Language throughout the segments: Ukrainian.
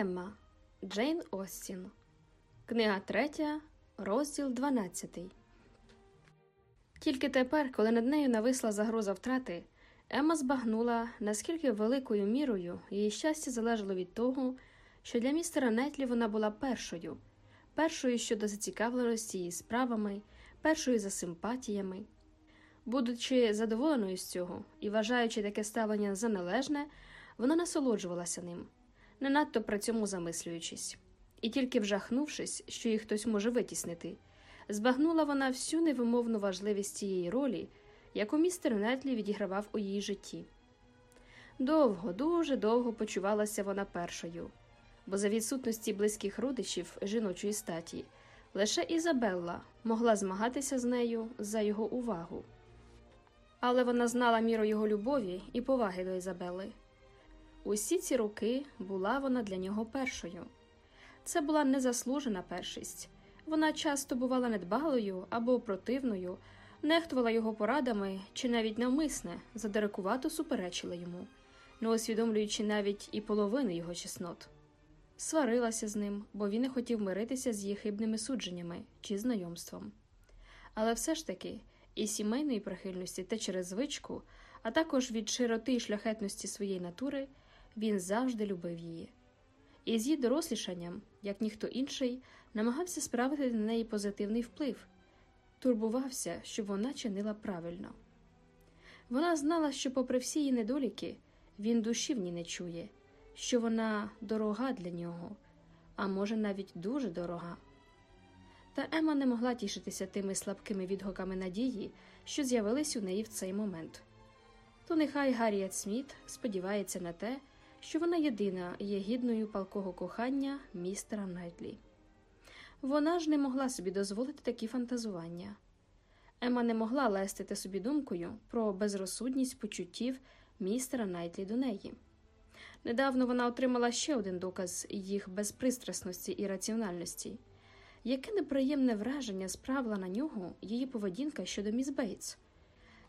Емма Джейн Остін. Книга 3, розділ 12. Тільки тепер, коли над нею нависла загроза втрати, Емма збагнула, наскільки великою мірою її щастя залежало від того, що для містера Нетлі вона була першою, першою щодо зацікавленості її справами, першою за симпатіями. Будучи задоволеною з цього і вважаючи таке ставлення за належне, вона насолоджувалася ним, не надто при цьому замислюючись, і тільки вжахнувшись, що її хтось може витіснити, збагнула вона всю невимовну важливість цієї ролі, яку містер Нетлі відігравав у її житті. Довго, дуже довго почувалася вона першою, бо за відсутності близьких родичів жіночої статі лише Ізабелла могла змагатися з нею за його увагу. Але вона знала міру його любові і поваги до Ізабели. Усі ці роки була вона для нього першою. Це була незаслужена першість. Вона часто бувала недбалою або противною, нехтувала його порадами чи навіть навмисне, задирикувато суперечила йому, не усвідомлюючи навіть і половини його чеснот. Сварилася з ним, бо він не хотів миритися з її хибними судженнями чи знайомством. Але все ж таки, і сімейної прихильності та через звичку, а також від широти й шляхетності своєї натури, він завжди любив її. І з її дорослішанням, як ніхто інший, намагався справити на неї позитивний вплив, турбувався, щоб вона чинила правильно. Вона знала, що, попри всі її недоліки, він душі в ній не чує, що вона дорога для нього, а може, навіть дуже дорога. Та Ема не могла тішитися тими слабкими відгуками надії, що з'явились у неї в цей момент. То нехай Гарріет Сміт сподівається на те, що вона єдина є гідною палкого кохання містера Найтлі. Вона ж не могла собі дозволити такі фантазування. Ема не могла лестити собі думкою про безрозсудність почуттів містера Найтлі до неї. Недавно вона отримала ще один доказ їх безпристрасності і раціональності. Яке неприємне враження справила на нього її поведінка щодо міс Бейтс?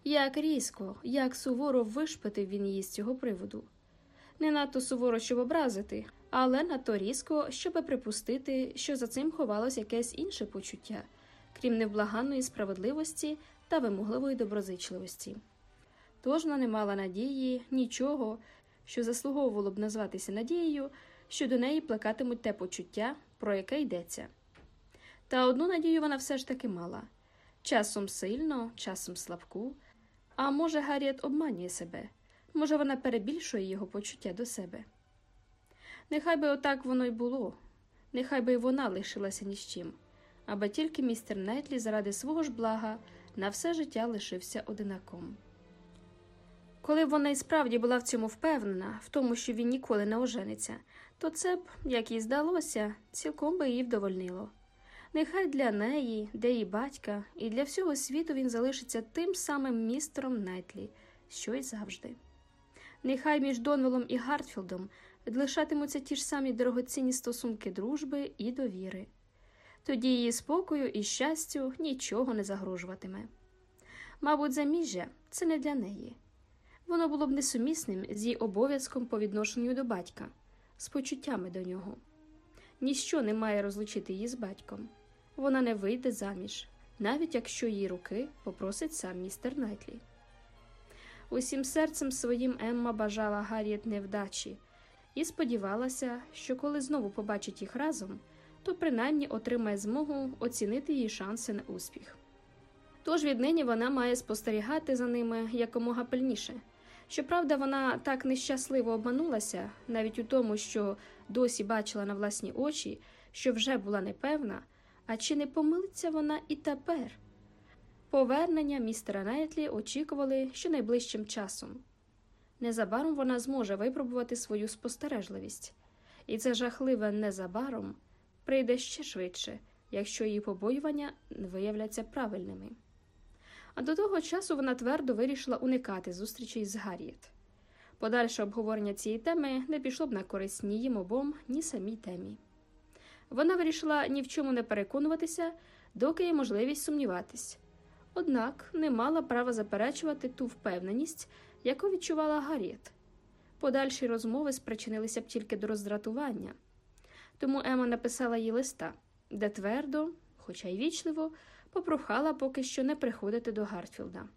Як різко, як суворо вишпитив він її з цього приводу. Не надто суворо, щоб образити, але надто різко, щоб припустити, що за цим ховалось якесь інше почуття, крім невблаганної справедливості та вимогливої доброзичливості. Тож вона не мала надії, нічого, що заслуговувало б назватися надією, що до неї плекатимуть те почуття, про яке йдеться. Та одну надію вона все ж таки мала часом сильно, часом слабку. А може, Гарріет обманює себе, може, вона перебільшує його почуття до себе. Нехай би отак воно й було, нехай би й вона лишилася ні з чим, аби тільки містер Найтлі заради свого ж блага на все життя лишився одинаком. Коли б вона й справді була в цьому впевнена, в тому, що він ніколи не ожениться, то це б, як їй здалося, цілком би її вдовольнило. Нехай для неї, для її батька і для всього світу він залишиться тим самим містером Найтлі, що й завжди. Нехай між Донвелом і Гартфілдом лишатимуться ті ж самі дорогоцінні стосунки дружби і довіри. Тоді її спокою і щастю нічого не загрожуватиме. Мабуть, заміжжя це не для неї. Воно було б несумісним з її обов'язком по відношенню до батька, з почуттями до нього. Ніщо не має розлучити її з батьком. Вона не вийде заміж, навіть якщо її руки попросить сам містер Найтлі. Усім серцем своїм Емма бажала Гарріет невдачі і сподівалася, що коли знову побачить їх разом, то принаймні отримає змогу оцінити її шанси на успіх. Тож віднині вона має спостерігати за ними якомога пильніше. Щоправда, вона так нещасливо обманулася, навіть у тому, що досі бачила на власні очі, що вже була непевна, а чи не помилиться вона і тепер? Повернення містера Найтлі очікували що найближчим часом. Незабаром вона зможе випробувати свою спостережливість, і це жахливе незабаром прийде ще швидше, якщо її побоювання виявляться правильними. А до того часу вона твердо вирішила уникати зустрічей з Гарріет. Подальше обговорення цієї теми не пішло б на користь ні їм обом, ні самій темі. Вона вирішила ні в чому не переконуватися, доки є можливість сумніватись, однак не мала права заперечувати ту впевненість, яку відчувала Гарріет. Подальші розмови спричинилися б тільки до роздратування, Тому Ема написала їй листа, де твердо, хоча й вічливо, попрохала поки що не приходити до Гартфілда.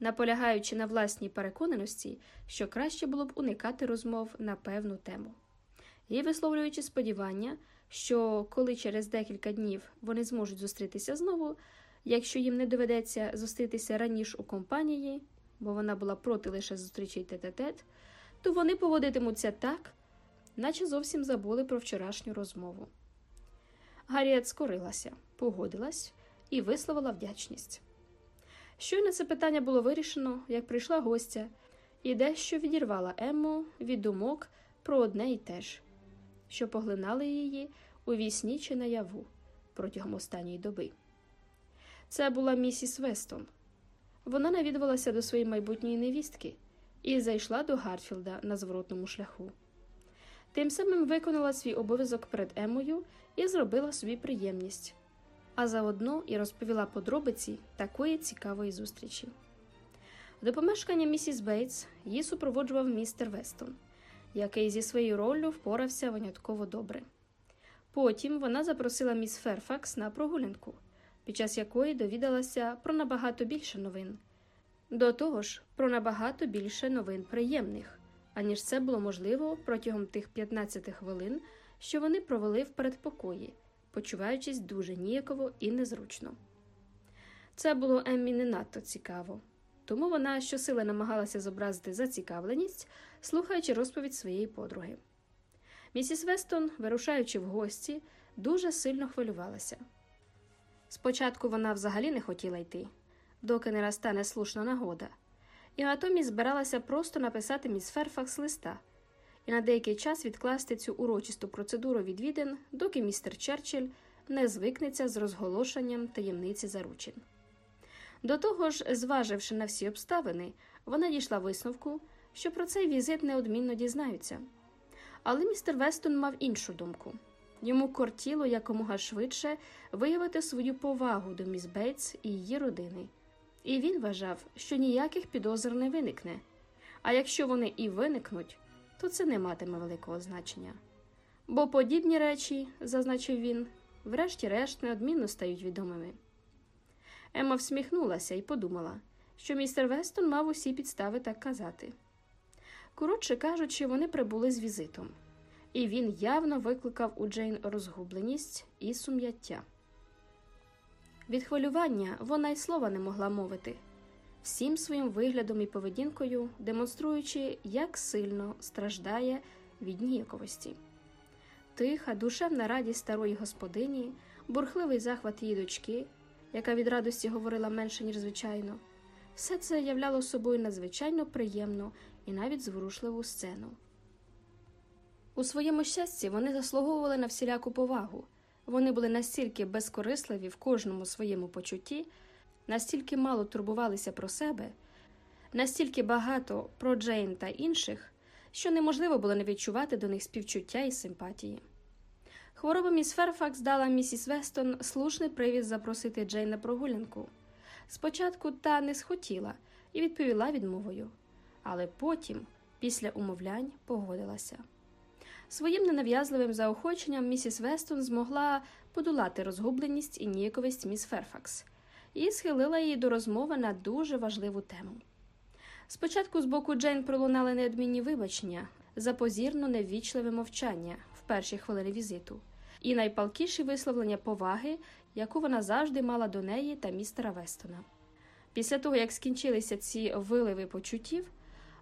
Наполягаючи на власній переконаності, що краще було б уникати розмов на певну тему, і висловлюючи сподівання, що коли через декілька днів вони зможуть зустрітися знову, якщо їм не доведеться зустрітися раніше у компанії, бо вона була проти лише зустрічей тет-тет, то вони поводитимуться так, наче зовсім забули про вчорашню розмову. Гарріет скорилася, погодилась і висловила вдячність. Щойно це питання було вирішено, як прийшла гостя, і дещо відірвала Емму від думок про одне і те ж, що поглинали її у вісні чи наяву протягом останньої доби. Це була місіс Вестон. Вона навідувалася до своєї майбутньої невістки і зайшла до Гартфілда на зворотному шляху. Тим самим виконала свій обов'язок перед Емою і зробила собі приємність, а заодно і розповіла подробиці такої цікавої зустрічі. До помешкання місіс Бейтс її супроводжував містер Вестон, який зі своєю роллю впорався винятково добре. Потім вона запросила міс Ферфакс на прогулянку, під час якої довідалася про набагато більше новин. До того ж, про набагато більше новин приємних, аніж це було можливо протягом тих 15 хвилин, що вони провели в передпокої, почуваючись дуже ніяково і незручно. Це було Еммі не надто цікаво, тому вона щосили намагалася зобразити зацікавленість, слухаючи розповідь своєї подруги. Місіс Вестон, вирушаючи в гості, дуже сильно хвилювалася. Спочатку вона взагалі не хотіла йти, доки не настане слушна нагода, і натомість збиралася просто написати міс Ферфакс листа і на деякий час відкласти цю урочисту процедуру відвідин, доки містер Черчилль не звикнеться з розголошенням таємниці заручин. До того ж, зваживши на всі обставини, вона дійшла висновку, що про цей візит неодмінно дізнаються. Але містер Вестон мав іншу думку. Йому кортіло якомога швидше виявити свою повагу до міс Бейтс і її родини, і він вважав, що ніяких підозр не виникне. А якщо вони і виникнуть, то це не матиме великого значення. Бо подібні речі, зазначив він, врешті-решт неодмінно стають відомими. Емма всміхнулася і подумала, що містер Вестон мав усі підстави так казати. Коротше кажучи, вони прибули з візитом, і він явно викликав у Джейн розгубленість і сум'яття. Від хвилювання вона й слова не могла мовити, всім своїм виглядом і поведінкою демонструючи, як сильно страждає від ніяковості. Тиха, душевна радість старої господині, бурхливий захват її дочки, яка від радості говорила менше, ніж звичайно, все це являло собою надзвичайно приємну і навіть зворушливу сцену. У своєму щасті вони заслуговували на всіляку повагу. Вони були настільки безкорисливі в кожному своєму почутті, настільки мало турбувалися про себе, настільки багато про Джейн та інших, що неможливо було не відчувати до них співчуття і симпатії. Хвороба міс Ферфакс дала місіс Вестон слушний привід запросити Джейн на прогулянку. Спочатку та не схотіла і відповіла відмовою, але потім, після умовлянь, погодилася. Своїм ненав'язливим заохоченням місіс Вестон змогла подолати розгубленість і ніяковість міс Ферфакс і схилила її до розмови на дуже важливу тему. Спочатку з боку Джейн пролунали неодмінні вибачення за позірно неввічливе мовчання в перші хвилини візиту, і найпалкіші висловлення поваги, яку вона завжди мала до неї та містера Вестона. Після того, як скінчилися ці виливи почуттів,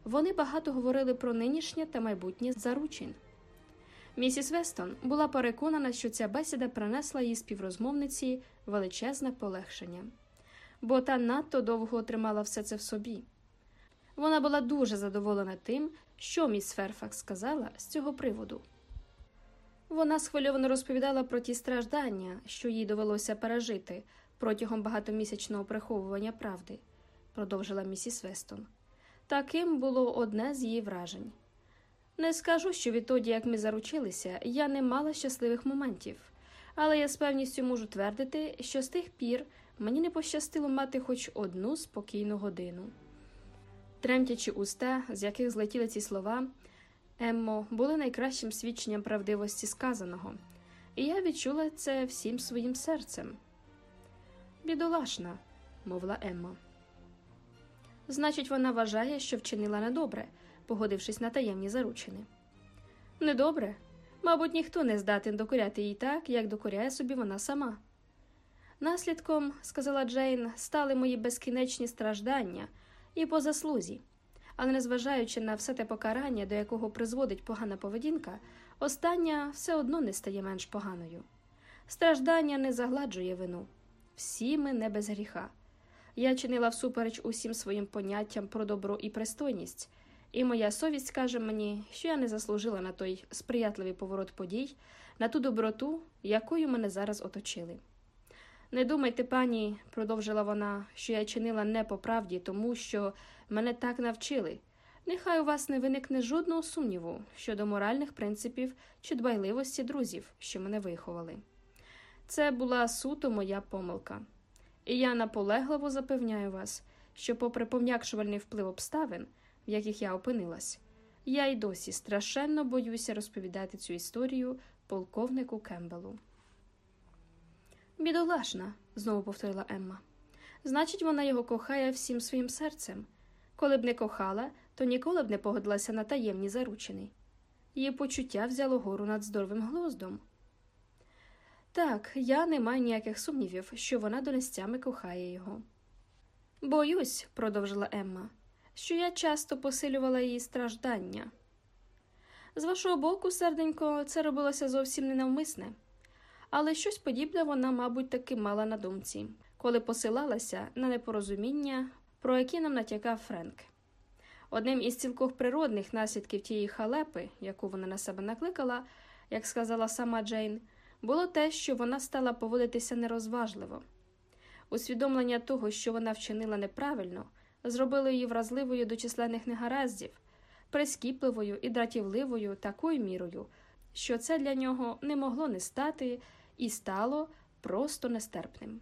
вони багато говорили про нинішнє та майбутнє заручин. Місіс Вестон була переконана, що ця бесіда принесла їй співрозмовниці величезне полегшення, бо та надто довго тримала все це в собі. Вона була дуже задоволена тим, що міс Ферфакс сказала з цього приводу. Вона схвильовано розповідала про ті страждання, що їй довелося пережити протягом багатомісячного приховування правди, продовжила місіс Вестон. Таким було одне з її вражень. Не скажу, що відтоді, як ми заручилися, я не мала щасливих моментів, але я з певністю можу твердити, що з тих пір мені не пощастило мати хоч одну спокійну годину. Тремтячи уста, з яких злетіли ці слова, Еммо, були найкращим свідченням правдивості сказаного, і я відчула це всім своїм серцем. Бідолашна, мовила Емма. Значить, вона вважає, що вчинила недобре, погодившись на таємні заручини. Недобре. Мабуть, ніхто не здатен докоряти їй так, як докоряє собі вона сама. Наслідком, сказала Джейн, стали мої безкінечні страждання і по заслузі, але незважаючи на все те покарання, до якого призводить погана поведінка, остання все одно не стає менш поганою. Страждання не загладжує вину. Всі ми не без гріха. Я чинила всупереч усім своїм поняттям про добро і пристойність, і моя совість каже мені, що я не заслужила на той сприятливий поворот подій, на ту доброту, якою мене зараз оточили. Не думайте, пані, продовжила вона, що я чинила не по правді, тому що мене так навчили. Нехай у вас не виникне жодного сумніву щодо моральних принципів чи дбайливості друзів, що мене виховали. Це була суто моя помилка. І я наполегливо запевняю вас, що, попри пом'якшувальний вплив обставин, в яких я опинилась, я й досі страшенно боюся розповідати цю історію полковнику Кембелу. Бідолашна, знову повторила Емма. Значить, вона його кохає всім своїм серцем. Коли б не кохала, то ніколи б не погодилася на таємні заручини. Її почуття взяло гору над здоровим глоздом. Так, я не маю ніяких сумнівів, що вона донестями кохає його. Боюсь, продовжила Емма, що я часто посилювала її страждання. З вашого боку, серденько, це робилося зовсім ненавмисне, але щось подібне вона, мабуть, таки мала на думці, коли посилалася на непорозуміння, про які нам натякав Френк. Одним із цілкох природних наслідків тієї халепи, яку вона на себе накликала, як сказала сама Джейн, було те, що вона стала поводитися нерозважливо. Усвідомлення того, що вона вчинила неправильно, зробило її вразливою до численних негараздів, прискіпливою і дратівливою такою мірою, що це для нього не могло не стати і стало просто нестерпним.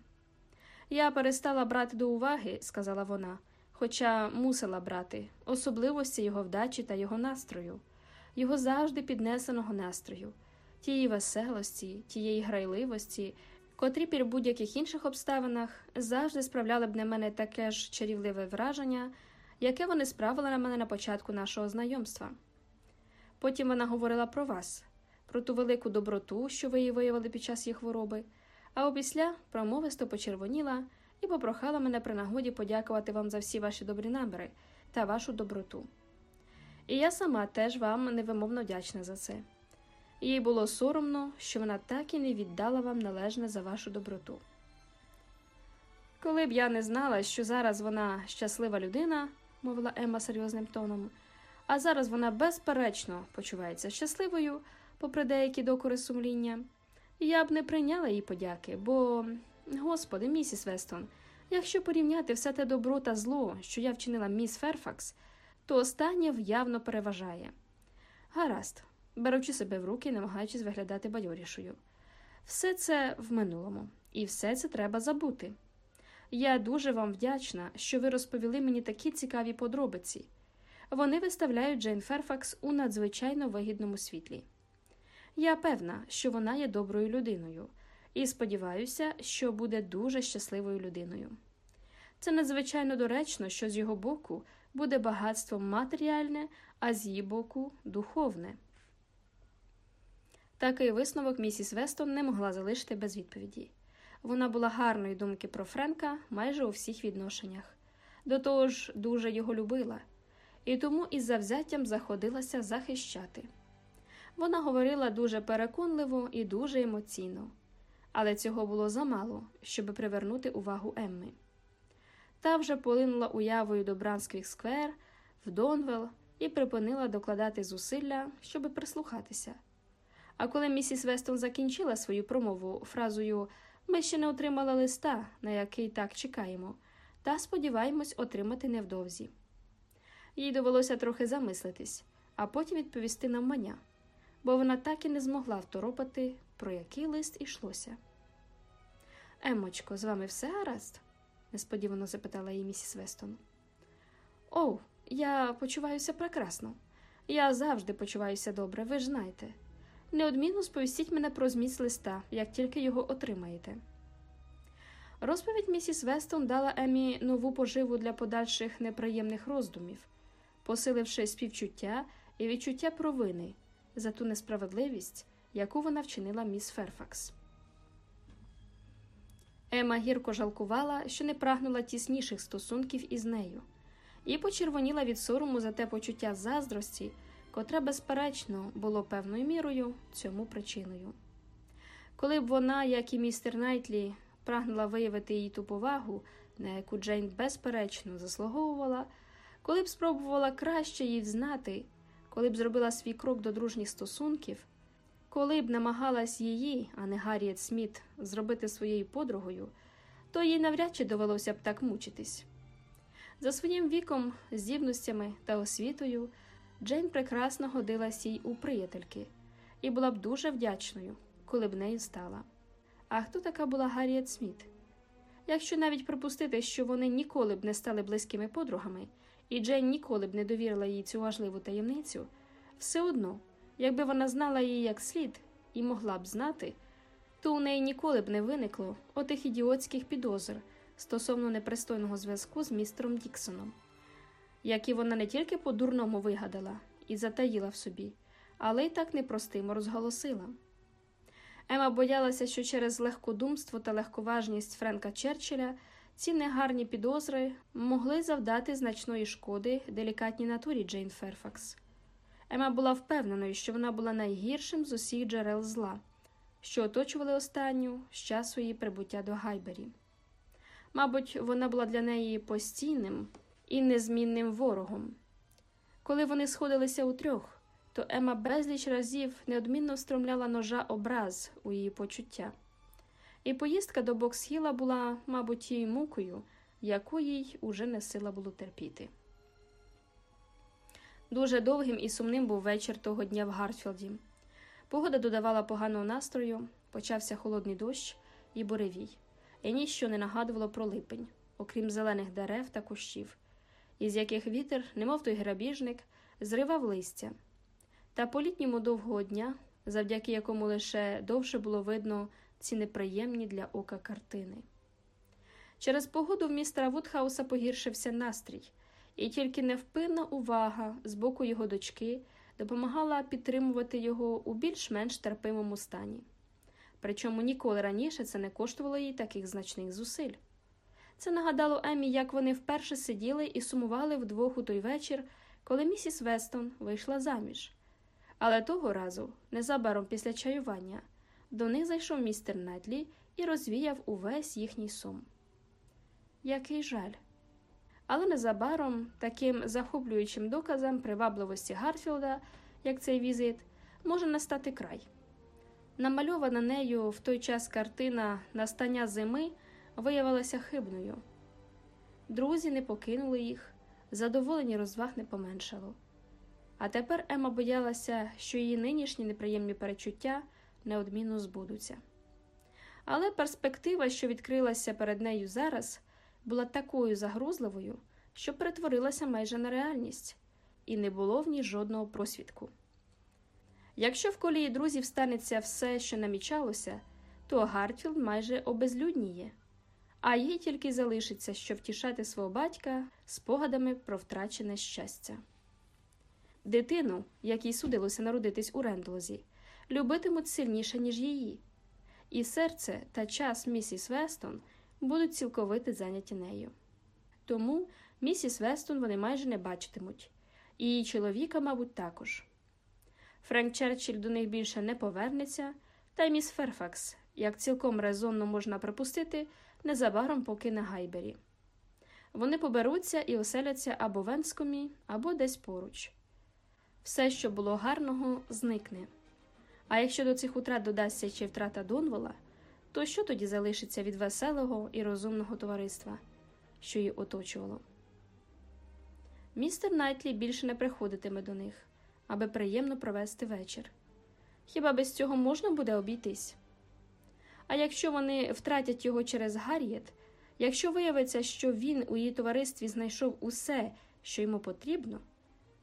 Я перестала брати до уваги, сказала вона, хоча мусила брати, особливості його вдачі та його настрою, його завжди піднесеного настрою, тієї веселості, тієї грайливості, котрі при будь-яких інших обставинах завжди справляли б на мене таке ж чарівливе враження, яке вони справили на мене на початку нашого знайомства. Потім вона говорила про вас, про ту велику доброту, що ви її виявили під час її хвороби, а опісля промовисто почервоніла і попрохала мене при нагоді подякувати вам за всі ваші добрі наміри та вашу доброту. І я сама теж вам невимовно вдячна за це. Їй було соромно, що вона так і не віддала вам належне за вашу доброту. Коли б я не знала, що зараз вона щаслива людина, мовила Емма серйозним тоном, а зараз вона безперечно почувається щасливою, попри деякі докори сумління, я б не прийняла її подяки, бо, господи, місіс Вестон, якщо порівняти все те добро та зло, що я вчинила міс Ферфакс, то останнє явно переважає. Гаразд, беручи себе в руки, намагаючись виглядати бадьорішою. Все це в минулому, і все це треба забути. Я дуже вам вдячна, що ви розповіли мені такі цікаві подробиці. Вони виставляють Джейн Ферфакс у надзвичайно вигідному світлі. Я певна, що вона є доброю людиною, і сподіваюся, що буде дуже щасливою людиною. Це надзвичайно доречно, що з його боку буде багатство матеріальне, а з її боку духовне. Такий висновок місіс Вестон не могла залишити без відповіді. Вона була гарної думки про Френка майже у всіх відношеннях, до того ж дуже його любила, і тому із завзяттям заходилася захищати. Вона говорила дуже переконливо і дуже емоційно, але цього було замало, щоб привернути увагу Емми. Та вже полинула уявою до Брансквік сквер, в Донвел і припинила докладати зусилля, щоби прислухатися. А коли місіс Вестон закінчила свою промову фразою ми ще не отримали листа, на який так чекаємо, та сподіваємось отримати невдовзі. Їй довелося трохи замислитись, а потім відповісти навмання, бо вона так і не змогла второпати, про який лист ішлося. Емочко, з вами все гаразд? несподівано запитала її місіс Вестон. О, я почуваюся прекрасно. Я завжди почуваюся добре, ви ж знаєте. Неодмінно сповістіть мене про зміст листа, як тільки його отримаєте. Розповідь місіс Вестон дала Емі нову поживу для подальших неприємних роздумів, посиливши співчуття і відчуття провини за ту несправедливість, яку вона вчинила міс Ферфакс. Ема гірко жалкувала, що не прагнула тісніших стосунків із нею, і почервоніла від сорому за те почуття заздрості, котре, безперечно, було певною мірою цьому причиною. Коли б вона, як і містер Найтлі, прагнула виявити їй ту повагу, на яку Джейн безперечно заслуговувала, коли б спробувала краще її знати, коли б зробила свій крок до дружніх стосунків, коли б намагалась її, а не Гарріет Сміт, зробити своєю подругою, то їй навряд чи довелося б так мучитись. За своїм віком, здібностями та освітою Джейн прекрасно годилась їй у приятельки і була б дуже вдячною, коли б нею стала. А хто така була Гарріет Сміт? Якщо навіть припустити, що вони ніколи б не стали близькими подругами, і Джейн ніколи б не довірила їй цю важливу таємницю, все одно, якби вона знала її як слід і могла б знати, то у неї ніколи б не виникло отих ідіотських підозр стосовно непристойного зв'язку з містером Діксоном, які вона не тільки по-дурному вигадала і затаїла в собі, але й так непростимо розголосила. Ема боялася, що через легкодумство та легковажність Френка Черчилля ці негарні підозри могли завдати значної шкоди делікатній натурі Джейн Ферфакс. Ема була впевненою, що вона була найгіршим з усіх джерел зла, що оточували останню з часу її прибуття до Гайбері. Мабуть, вона була для неї постійним і незмінним ворогом. Коли вони сходилися у трьох, то Ема безліч разів неодмінно встромляла ножа образ у її почуття. І поїздка до Боксхіла була, мабуть, тією мукою, яку їй уже не сила було терпіти. Дуже довгим і сумним був вечір того дня в Гартфілді. Погода додавала поганого настрою, почався холодний дощ і буревій, і ніщо не нагадувало про липень, окрім зелених дерев та кущів, із яких вітер, немов той грабіжник, зривав листя. Та по літньому довгого дня, завдяки якому лише довше було видно ці неприємні для ока картини. Через погоду в містера Вудхауса погіршився настрій, і тільки невпинна увага з боку його дочки допомагала підтримувати його у більш-менш терпимому стані. Причому ніколи раніше це не коштувало їй таких значних зусиль. Це нагадало Емі, як вони вперше сиділи і сумували вдвох у той вечір, коли місіс Вестон вийшла заміж. Але того разу, незабаром після чаювання, до них зайшов містер Нетлі і розвіяв увесь їхній сум. Який жаль. Але незабаром таким захоплюючим доказом привабливості Гарфілда, як цей візит, може настати край. Намальована нею в той час картина настання зими виявилася хибною. Друзі не покинули їх, задоволені розваг не поменшало. А тепер Ема боялася, що її нинішні неприємні перечуття неодмінно збудуться. Але перспектива, що відкрилася перед нею зараз, була такою загрозливою, що перетворилася майже на реальність, і не було в ній жодного просвітку. Якщо в колі друзів станеться все, що намічалося, то Гартфілд майже обезлюдніє, а їй тільки залишиться, що втішати свого батька спогадами про втрачене щастя. Дитину, якій судилося народитись у Рендлозі, любитимуть сильніше, ніж її, і серце та час місіс Вестон будуть цілковито зайняті нею. Тому місіс Вестон вони майже не бачитимуть, і її чоловіка, мабуть, також. Френк Черчилль до них більше не повернеться, та й міс Ферфакс, як цілком резонно можна припустити, незабаром покине Гайбері. Вони поберуться і оселяться або в Енскомі, або десь поруч. Все, що було гарного, зникне. А якщо до цих утрат додасться ще втрата Донвола, то що тоді залишиться від веселого і розумного товариства, що її оточувало? Містер Найтлі більше не приходитиме до них, аби приємно провести вечір. Хіба без цього можна буде обійтись? А якщо вони втратять його через Гарріет, якщо виявиться, що він у її товаристві знайшов усе, що йому потрібно,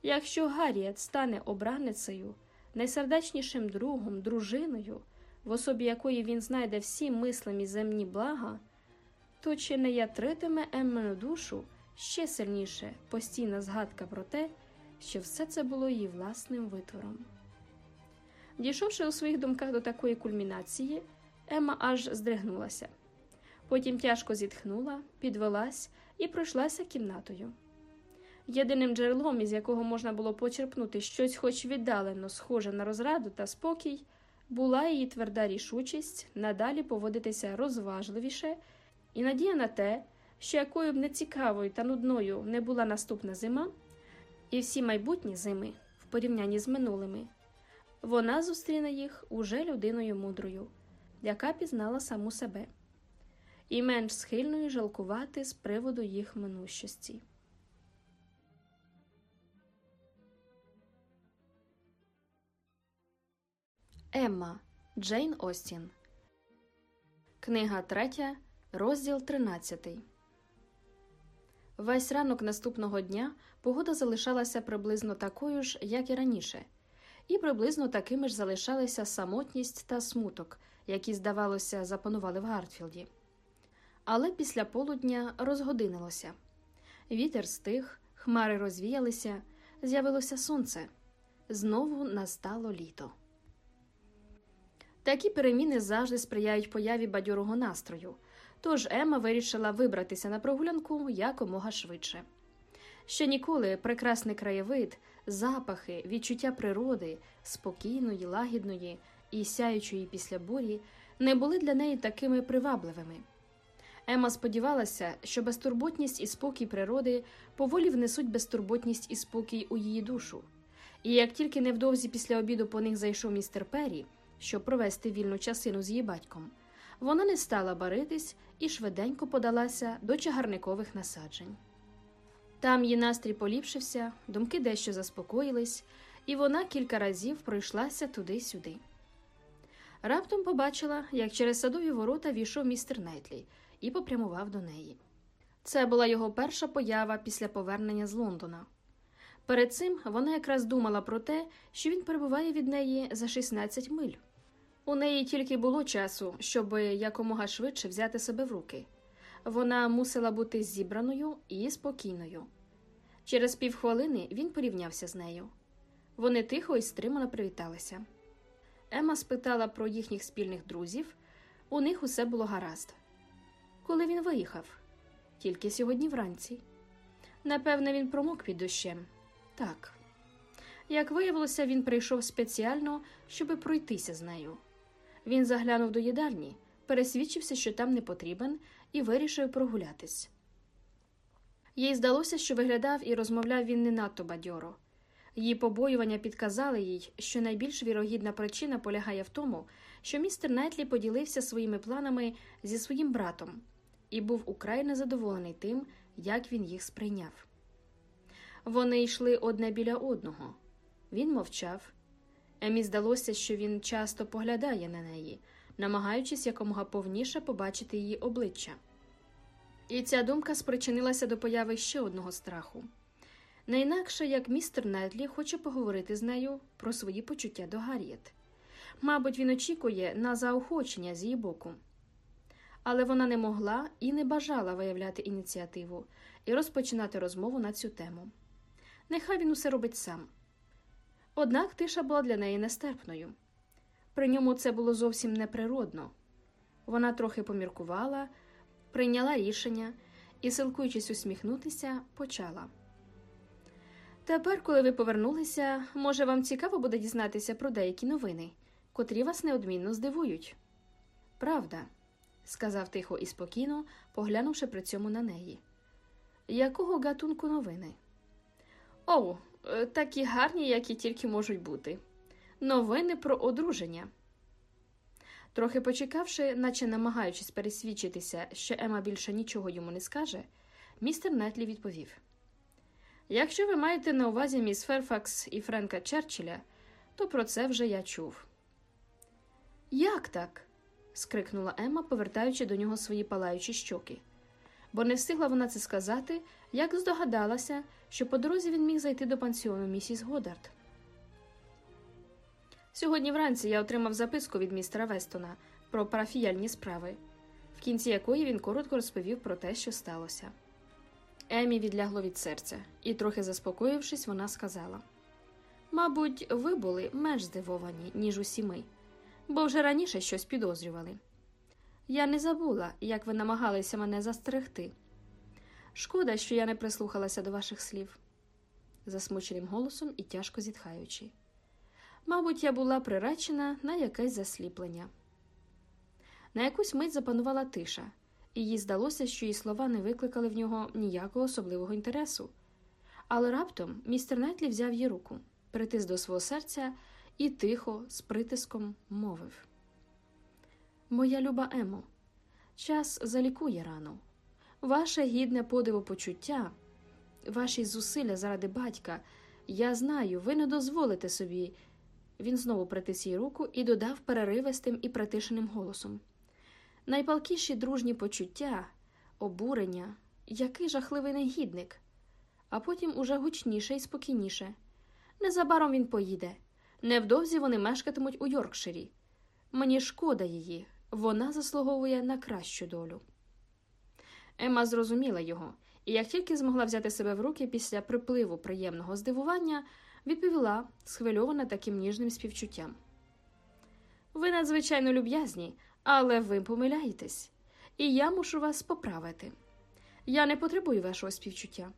Якщо Гарріет стане обраницею, найсердечнішим другом, дружиною, в особі якої він знайде всі мислимі земні блага, то чи не ятритиме Еммину душу ще сильніше постійна згадка про те, що все це було її власним витвором. Дійшовши у своїх думках до такої кульмінації, Емма аж здригнулася. Потім тяжко зітхнула, підвелась і пройшлася кімнатою. Єдиним джерелом, із якого можна було почерпнути щось, хоч віддалено схоже на розраду та спокій, була її тверда рішучість надалі поводитися розважливіше і надія на те, що якою б нецікавою та нудною не була наступна зима, і всі майбутні зими в порівнянні з минулими, вона зустріне їх уже людиною мудрою, яка пізнала саму себе, і менш схильною жалкувати з приводу їх минущості. Емма Джейн Остін. Книга 3, розділ 13. Весь ранок наступного дня погода залишалася приблизно такою ж, як і раніше, і приблизно такими ж залишалися самотність та смуток, які, здавалося, запанували в Гартфілді. Але після полудня розгодинилося. Вітер стих, хмари розвіялися, з'явилося сонце. Знову настало літо. Такі переміни завжди сприяють появі бадьорого настрою, тож Ема вирішила вибратися на прогулянку якомога швидше. Ще ніколи прекрасний краєвид, запахи, відчуття природи, спокійної, лагідної і сяючої після бурі не були для неї такими привабливими. Ема сподівалася, що безтурботність і спокій природи поволі внесуть безтурботність і спокій у її душу. І як тільки невдовзі після обіду по них зайшов містер Перрі, щоб провести вільну часину з її батьком, вона не стала баритись і швиденько подалася до чагарникових насаджень. Там її настрій поліпшився, думки дещо заспокоїлись, і вона кілька разів пройшлася туди-сюди. Раптом побачила, як через садові ворота війшов містер Найтлі і попрямував до неї. Це була його перша поява після повернення з Лондона. Перед цим вона якраз думала про те, що він перебуває від неї за 16 миль. У неї тільки було часу, щоб якомога швидше взяти себе в руки. Вона мусила бути зібраною і спокійною. Через півхвилини він порівнявся з нею. Вони тихо і стримано привіталися. Ема спитала про їхніх спільних друзів. У них усе було гаразд. Коли він виїхав? Тільки сьогодні вранці. Напевне, він промок під дощем. Так. Як виявилося, він прийшов спеціально, щоби пройтися з нею. Він заглянув до їдальні, пересвідчився, що там не потрібен, і вирішив прогулятись. Їй здалося, що виглядав і розмовляв він не надто бадьоро. Її побоювання підказали їй, що найбільш вірогідна причина полягає в тому, що містер Найтлі поділився своїми планами зі своїм братом і був украй незадоволений тим, як він їх сприйняв. Вони йшли одне біля одного. Він мовчав. Емі здалося, що він часто поглядає на неї, намагаючись якомога повніше побачити її обличчя. І ця думка спричинилася до появи ще одного страху не інакше як містер Недлі хоче поговорити з нею про свої почуття до Гарріет. Мабуть, він очікує на заохочення з її боку. Але вона не могла і не бажала виявляти ініціативу і розпочинати розмову на цю тему. Нехай він усе робить сам. Однак тиша була для неї нестерпною. При ньому це було зовсім неприродно. Вона трохи поміркувала, прийняла рішення і, силкуючись усміхнутися, почала. Тепер, коли ви повернулися, може, вам цікаво буде дізнатися про деякі новини, котрі вас неодмінно здивують. Правда, сказав тихо і спокійно, поглянувши при цьому на неї. Якого гатунку новини? О, такі гарні, які тільки можуть бути. Новини про одруження. Трохи почекавши, наче намагаючись пересвідчитися, що Ема більше нічого йому не скаже, містер Нетлі відповів. Якщо ви маєте на увазі міс Ферфакс і Френка Черчилля, то про це вже я чув. Як так? скрикнула Емма, повертаючи до нього свої палаючі щоки. Бо не встигла вона це сказати, як здогадалася, що по дорозі він міг зайти до пансіону місіс Годард. Сьогодні вранці я отримав записку від містера Вестона про парафіяльні справи, в кінці якої він коротко розповів про те, що сталося. Емі відлягло від серця, і, трохи заспокоївшись, вона сказала: Мабуть, ви були менш здивовані, ніж усі ми, бо вже раніше щось підозрювали. Я не забула, як ви намагалися мене застерегти. Шкода, що я не прислухалася до ваших слів, засмученим голосом і тяжко зітхаючи. Мабуть, я була приречена на якесь засліплення. На якусь мить запанувала тиша, їй здалося, що її слова не викликали в нього ніякого особливого інтересу. Але раптом містер Нетлі взяв її руку, притис до свого серця і тихо, з притиском мовив: Моя люба Емо, час залікує рану. Ваше гідне подиво почуття, ваші зусилля заради батька. Я знаю, ви не дозволите собі. Він знову притис її руку і додав переривистим і притишеним голосом. Найпалкіші дружні почуття, обурення, який жахливий негідник, а потім уже гучніше і спокійніше. Незабаром він поїде. Невдовзі вони мешкатимуть у Йоркширі. Мені шкода її, вона заслуговує на кращу долю. Емма зрозуміла його, і як тільки змогла взяти себе в руки після припливу приємного здивування, відповіла, схвильована таким ніжним співчуттям. Ви надзвичайно люб'язні, але ви помиляєтесь, і я мушу вас поправити. Я не потребую вашого співчуття.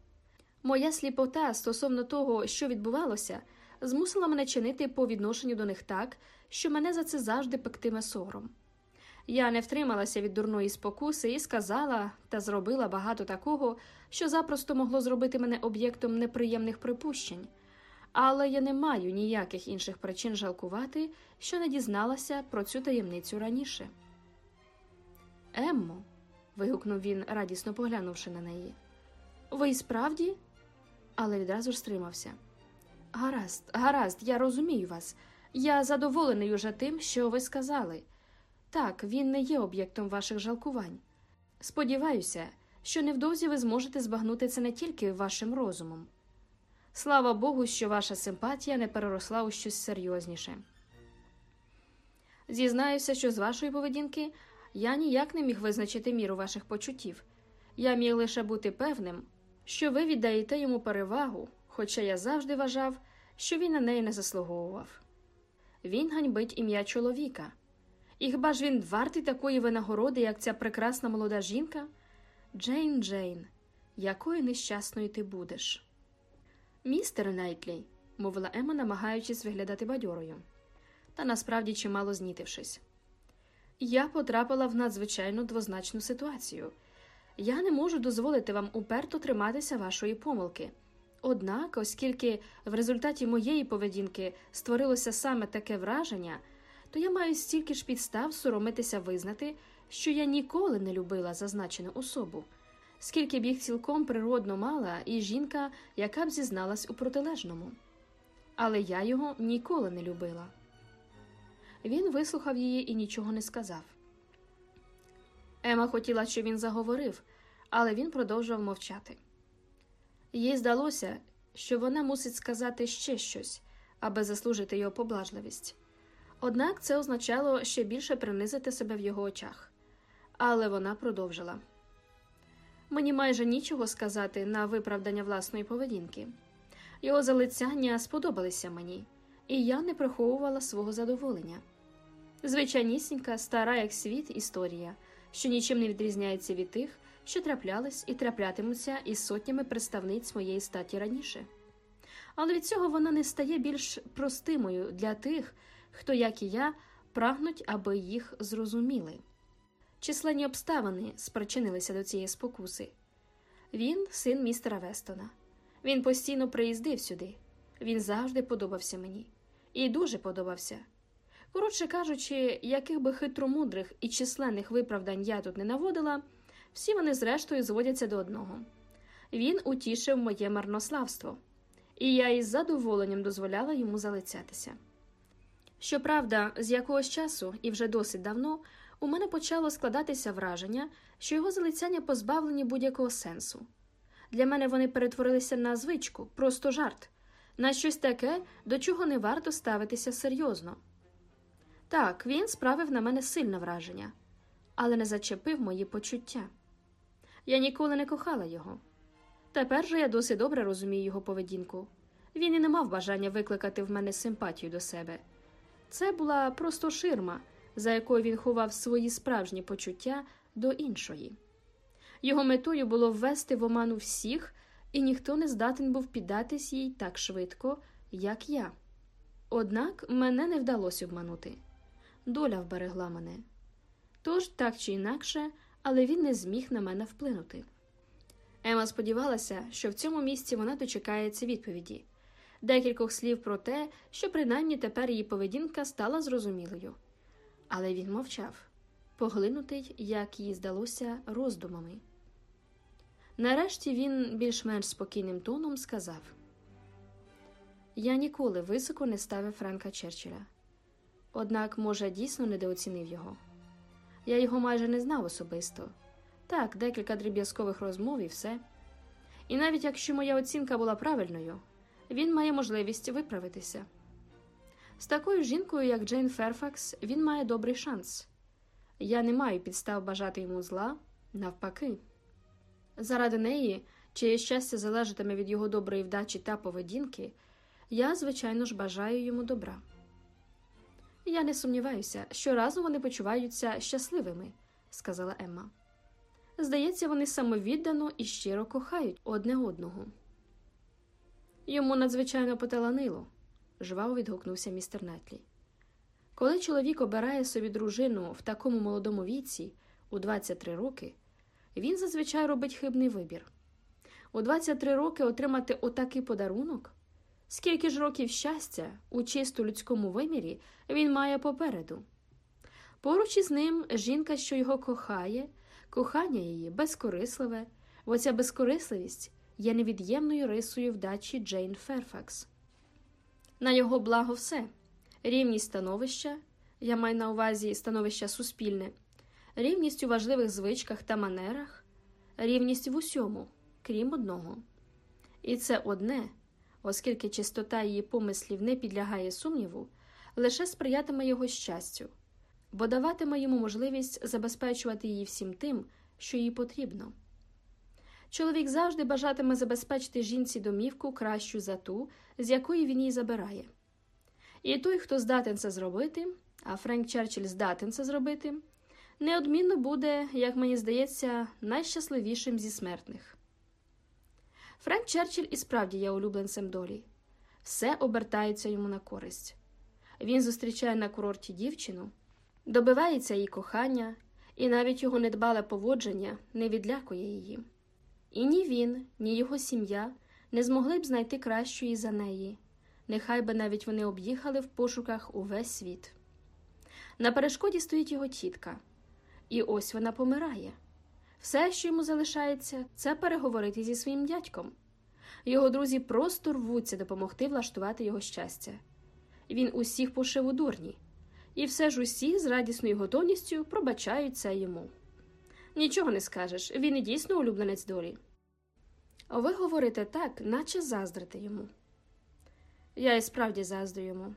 Моя сліпота стосовно того, що відбувалося, змусила мене чинити по відношенню до них так, що мене за це завжди пектиме сором. Я не втрималася від дурної спокуси і сказала та зробила багато такого, що запросто могло зробити мене об'єктом неприємних припущень, але я не маю ніяких інших причин жалкувати, що не дізналася про цю таємницю раніше. Еммо, вигукнув він, радісно поглянувши на неї. Ви і справді? Але відразу ж стримався. Гаразд, гаразд, я розумію вас. Я задоволений уже тим, що ви сказали. Так, він не є об'єктом ваших жалкувань. Сподіваюся, що невдовзі ви зможете збагнути це не тільки вашим розумом. Слава Богу, що ваша симпатія не переросла у щось серйозніше. Зізнаюся, що з вашої поведінки я ніяк не міг визначити міру ваших почуттів. Я міг лише бути певним, що ви віддаєте йому перевагу, хоча я завжди вважав, що він на неї не заслуговував. Він ганьбить ім'я чоловіка. І хіба ж він вартий такої винагороди, як ця прекрасна молода жінка? Джейн Джейн, якою нещасною ти будеш? Містер Найтлі, мовила Ема, намагаючись виглядати бадьорою, та насправді чимало знітившись. Я потрапила в надзвичайно двозначну ситуацію. Я не можу дозволити вам уперто триматися вашої помилки. Однак, оскільки в результаті моєї поведінки створилося саме таке враження, то я маю стільки ж підстав соромитися визнати, що я ніколи не любила зазначену особу, скільки б їх цілком природно мала і жінка, яка б зізналась у протилежному. Але я його ніколи не любила. Він вислухав її і нічого не сказав. Ема хотіла, щоб він заговорив, але він продовжував мовчати. Їй здалося, що вона мусить сказати ще щось, аби заслужити його поблажливість. Однак це означало ще більше принизити себе в його очах. Але вона продовжила мені майже нічого сказати на виправдання власної поведінки. Його залицяння сподобалися мені, і я не приховувала свого задоволення. Звичайнісінька, стара як світ, історія, що нічим не відрізняється від тих, що траплялись і траплятимуться із сотнями представниць моєї статі раніше. Але від цього вона не стає більш простимою для тих, хто, як і я, прагнуть, аби їх зрозуміли. Численні обставини спричинилися до цієї спокуси. Він син містера Вестона. Він постійно приїздив сюди. Він завжди подобався мені. І дуже подобався. Коротше кажучи, яких би хитромудрих і численних виправдань я тут не наводила, всі вони, зрештою, зводяться до одного. Він утішив моє марнославство, і я із задоволенням дозволяла йому залицятися. Щоправда, з якогось часу, і вже досить давно, у мене почало складатися враження, що його залицяння позбавлені будь-якого сенсу. Для мене вони перетворилися на звичку, просто жарт, на щось таке, до чого не варто ставитися серйозно. Так, він справив на мене сильне враження, але не зачепив мої почуття. Я ніколи не кохала його. Тепер же я досить добре розумію його поведінку. Він і не мав бажання викликати в мене симпатію до себе. Це була просто ширма, за якою він ховав свої справжні почуття до іншої. Його метою було ввести в оману всіх, і ніхто не здатен був піддатись їй так швидко, як я. Однак мене не вдалося обманути. Доля вберегла мене. Тож, так чи інакше, але він не зміг на мене вплинути. Ема сподівалася, що в цьому місці вона дочекається відповіді, декількох слів про те, що принаймні тепер її поведінка стала зрозумілою. Але він мовчав, поглинутий, як їй здалося, роздумами. Нарешті він більш-менш спокійним тоном сказав: Я ніколи високо не ставив Френка Черчилля. Однак, може, дійсно недооцінив його. Я його майже не знав особисто. Так, декілька дріб'язкових розмов і все. І навіть якщо моя оцінка була правильною, він має можливість виправитися. З такою жінкою, як Джейн Ферфакс, він має добрий шанс. Я не маю підстав бажати йому зла, навпаки. Заради неї, чиє щастя залежатиме від його доброї вдачі та поведінки, я, звичайно ж, бажаю йому добра. Я не сумніваюся, що разом вони почуваються щасливими, сказала Емма. Здається, вони самовіддано і щиро кохають одне одного. Йому надзвичайно поталанило, жваво відгукнувся містер Нетлі. Коли чоловік обирає собі дружину в такому молодому віці, у 23 роки, він зазвичай робить хибний вибір. У 23 роки отримати отакий подарунок. Скільки ж років щастя у чисто людському вимірі він має попереду? Поруч із ним жінка, що його кохає, кохання її безкорисливе, бо ця безкорисливість є невід'ємною рисою вдачі Джейн Ферфакс. На його благо все рівність становища, я маю на увазі становище суспільне, рівність у важливих звичках та манерах, рівність в усьому, крім одного. І це одне, оскільки чистота її помислів не підлягає сумніву, лише сприятиме його щастю, бо даватиме йому можливість забезпечувати її всім тим, що їй потрібно. Чоловік завжди бажатиме забезпечити жінці домівку кращу за ту, з якої він її забирає. І той, хто здатен це зробити, а Френк Черчилль здатен це зробити, неодмінно буде, як мені здається, найщасливішим зі смертних. Френк Черчилль і справді є улюбленцем долі. Все обертається йому на користь. Він зустрічає на курорті дівчину, добивається її кохання, і навіть його недбале поводження не відлякує її. І ні він, ні його сім'я не змогли б знайти кращої за неї, нехай би навіть вони об'їхали в пошуках увесь світ. На перешкоді стоїть його тітка, і ось вона помирає. Все, що йому залишається, це переговорити зі своїм дядьком. Його друзі просто рвуться допомогти влаштувати його щастя. Він усіх пошив у дурні, і все ж усі з радісною готовністю пробачають це йому. Нічого не скажеш, він і дійсно улюбленець долі. Ви говорите так, наче заздрите йому. Я і справді заздрю йому.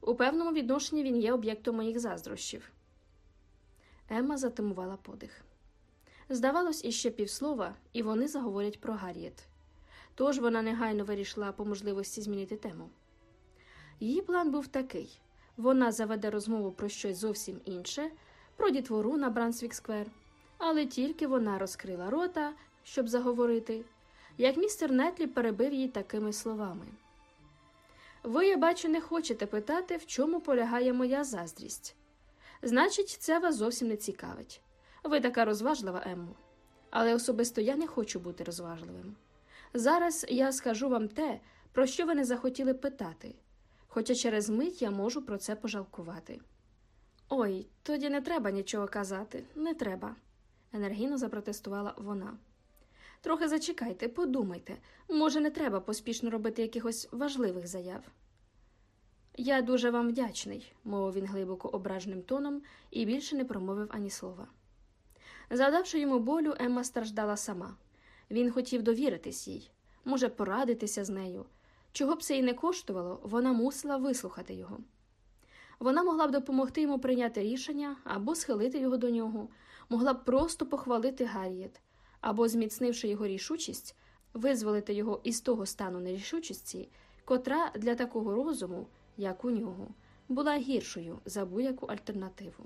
У певному відношенні він є об'єктом моїх заздрощів. Емма затимувала подих. Здавалось, іще півслова, і вони заговорять про Гарріет. Тож вона негайно вирішила по можливості змінити тему. Її план був такий вона заведе розмову про щось зовсім інше, про дітвору на Брансвік Сквер, але тільки вона розкрила рота, щоб заговорити, як містер Нетлі перебив її такими словами. Ви, я бачу, не хочете питати, в чому полягає моя заздрість. Значить, це вас зовсім не цікавить. Ви така розважлива, Еммо. Але особисто я не хочу бути розважливим. Зараз я скажу вам те, про що ви не захотіли питати, хоча через мить я можу про це пожалкувати. Ой, тоді не треба нічого казати, не треба, енергійно запротестувала вона. Трохи зачекайте, подумайте, може, не треба поспішно робити якихось важливих заяв. Я дуже вам вдячний, мовив він глибоко ображеним тоном і більше не промовив ані слова. Завдавши йому болю, Емма страждала сама. Він хотів довіритись їй, може порадитися з нею. Чого б це і не коштувало, вона мусила вислухати його. Вона могла б допомогти йому прийняти рішення або схилити його до нього, могла б просто похвалити Гарріет, або, зміцнивши його рішучість, визволити його із того стану нерішучості, котра для такого розуму, як у нього, була гіршою за будь-яку альтернативу.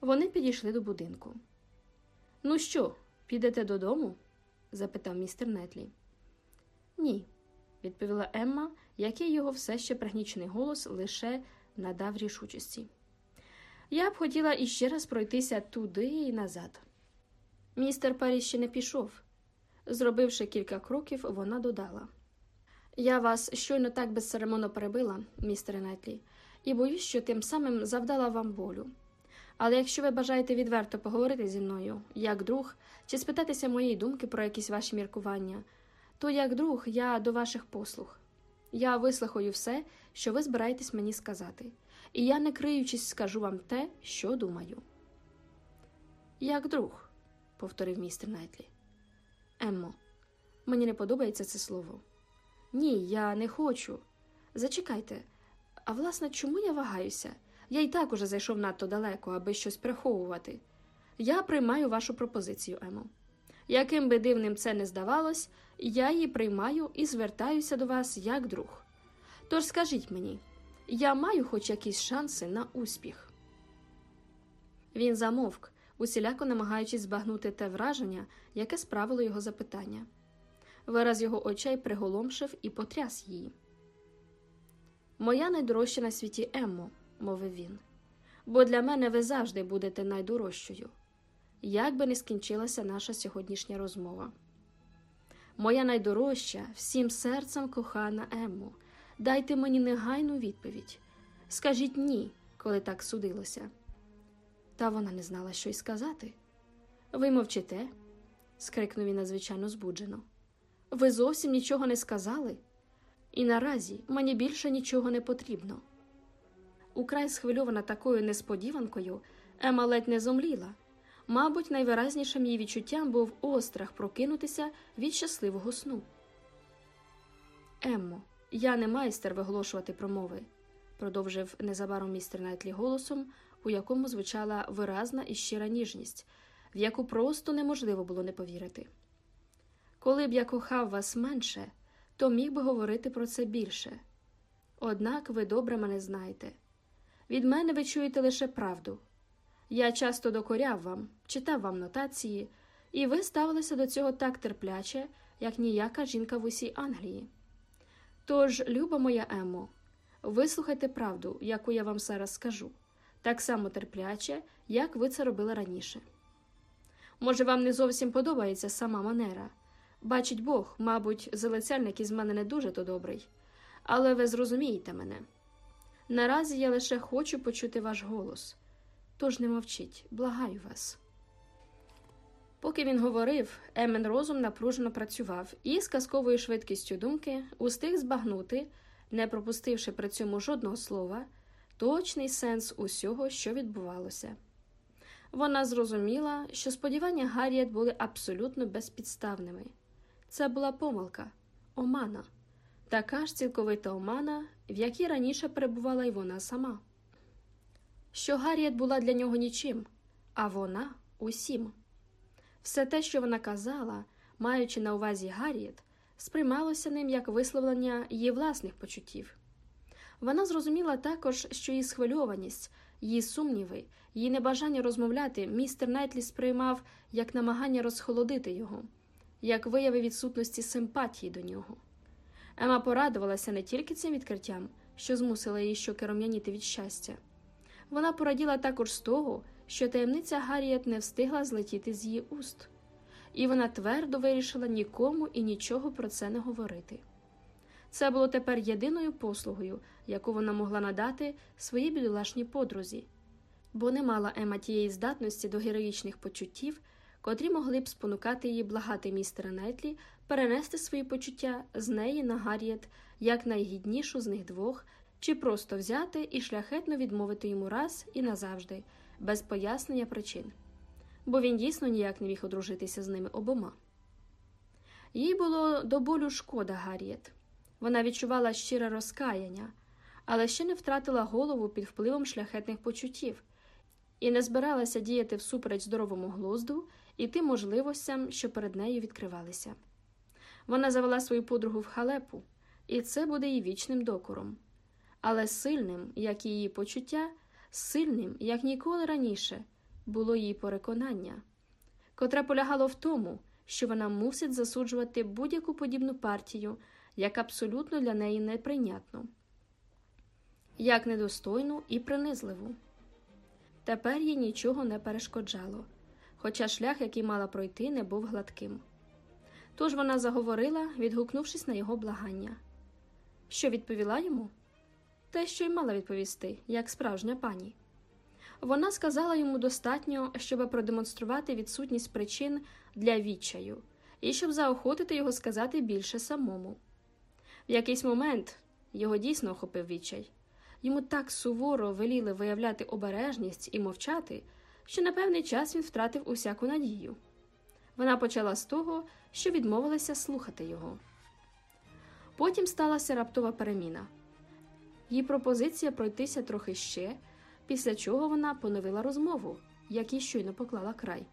Вони підійшли до будинку. Ну що, підете додому? запитав містер Нетлі. Ні, відповіла Емма, який його все ще пригнічений голос лише надав рішучості. Я б хотіла іще раз пройтися туди і назад. Містер Парі ще не пішов. Зробивши кілька кроків, вона додала. Я вас щойно так безцеремонно перебила, містере Нетлі, і боюсь, що тим самим завдала вам болю. Але якщо ви бажаєте відверто поговорити зі мною, як друг, чи спитатися моєї думки про якісь ваші міркування, то як друг я до ваших послуг. Я вислухаю все, що ви збираєтесь мені сказати, і я, не криючись, скажу вам те, що думаю. Як друг, повторив містер Найтлі. Еммо, мені не подобається це слово. Ні, я не хочу. Зачекайте, а власне, чому я вагаюся? Я й так уже зайшов надто далеко, аби щось приховувати. Я приймаю вашу пропозицію, Емо. Яким би дивним це не здавалось, я її приймаю і звертаюся до вас як друг. Тож скажіть мені, я маю хоч якісь шанси на успіх. Він замовк, усіляко намагаючись збагнути те враження, яке справило його запитання. Вираз його очей приголомшив і потряс її. Моя найдорожча на світі Еммо, мовив він, бо для мене ви завжди будете найдорожчою, як би не скінчилася наша сьогоднішня розмова. Моя найдорожча, всім серцем кохана Еммо, дайте мені негайну відповідь. Скажіть ні, коли так судилося. Та вона не знала, що й сказати. Ви мовчите? скрикнув він надзвичайно збуджено. Ви зовсім нічого не сказали, і наразі мені більше нічого не потрібно. Украй схвильована такою несподіванкою, Ема ледь не зомліла. Мабуть, найвиразнішим її відчуттям був острах прокинутися від щасливого сну. Еммо, я не майстер виголошувати промови, продовжив незабаром містер Найтлі голосом, у якому звучала виразна і щира ніжність, в яку просто неможливо було не повірити. Коли б я кохав вас менше, то міг би говорити про це більше. Однак ви добре мене знаєте. Від мене ви чуєте лише правду. Я часто докоряв вам, читав вам нотації, і ви ставилися до цього так терпляче, як ніяка жінка в усій Англії. Тож, люба моя Емо, вислухайте правду, яку я вам зараз скажу, так само терпляче, як ви це робили раніше. Може, вам не зовсім подобається сама манера. Бачить Бог, мабуть, залицяльник із мене не дуже то добрий, але ви зрозумієте мене. Наразі я лише хочу почути ваш голос, тож не мовчіть, благаю вас. Поки він говорив, Емен розум напружено працював і з казковою швидкістю думки устиг збагнути, не пропустивши при цьому жодного слова, точний сенс усього, що відбувалося. Вона зрозуміла, що сподівання Гарріет були абсолютно безпідставними. Це була помилка, омана, така ж цілковита омана, в якій раніше перебувала й вона сама. Що Гарріет була для нього нічим, а вона усім. Все те, що вона казала, маючи на увазі Гарріет, сприймалося ним як висловлення її власних почуттів. Вона зрозуміла також, що її схвильованість, її сумніви, її небажання розмовляти містер Найтлі сприймав як намагання розхолодити його, як вияви відсутності симпатії до нього. Ема порадувалася не тільки цим відкриттям, що змусила її щоки ром'яніти від щастя. Вона пораділа також з того, що таємниця Гарріет не встигла злетіти з її уст, і вона твердо вирішила нікому і нічого про це не говорити. Це було тепер єдиною послугою, яку вона могла надати своїй бідолашній подрузі, бо не мала Ема тієї здатності до героїчних почуттів, котрі могли б спонукати її благати містера Найтлі перенести свої почуття з неї на Гарріет як найгіднішу з них двох, чи просто взяти і шляхетно відмовити йому раз і назавжди, без пояснення причин, бо він дійсно ніяк не міг одружитися з ними обома. Їй було до болю шкода Гарріет. Вона відчувала щире розкаяння, але ще не втратила голову під впливом шляхетних почуттів і не збиралася діяти всупереч здоровому глузду і тим можливостям, що перед нею відкривалися. Вона завела свою подругу в халепу, і це буде її вічним докором. Але сильним, як і її почуття, сильним, як ніколи раніше, було її переконання, котре полягало в тому, що вона мусить засуджувати будь-яку подібну партію як абсолютно для неї неприйнятну, як недостойну і принизливу. Тепер їй нічого не перешкоджало, хоча шлях, який мала пройти, не був гладким. Тож вона заговорила, відгукнувшись на його благання. Що відповіла йому? Те, що й мала відповісти, як справжня пані. Вона сказала йому достатньо, щоб продемонструвати відсутність причин для відчаю і щоб заохотити його сказати більше самому. В якийсь момент його дійсно охопив відчай. Йому так суворо веліли виявляти обережність і мовчати, що на певний час він втратив усяку надію. Вона почала з того, що відмовилася слухати його. Потім сталася раптова переміна. Її пропозиція пройтися трохи ще, після чого вона поновила розмову, якій щойно поклала край.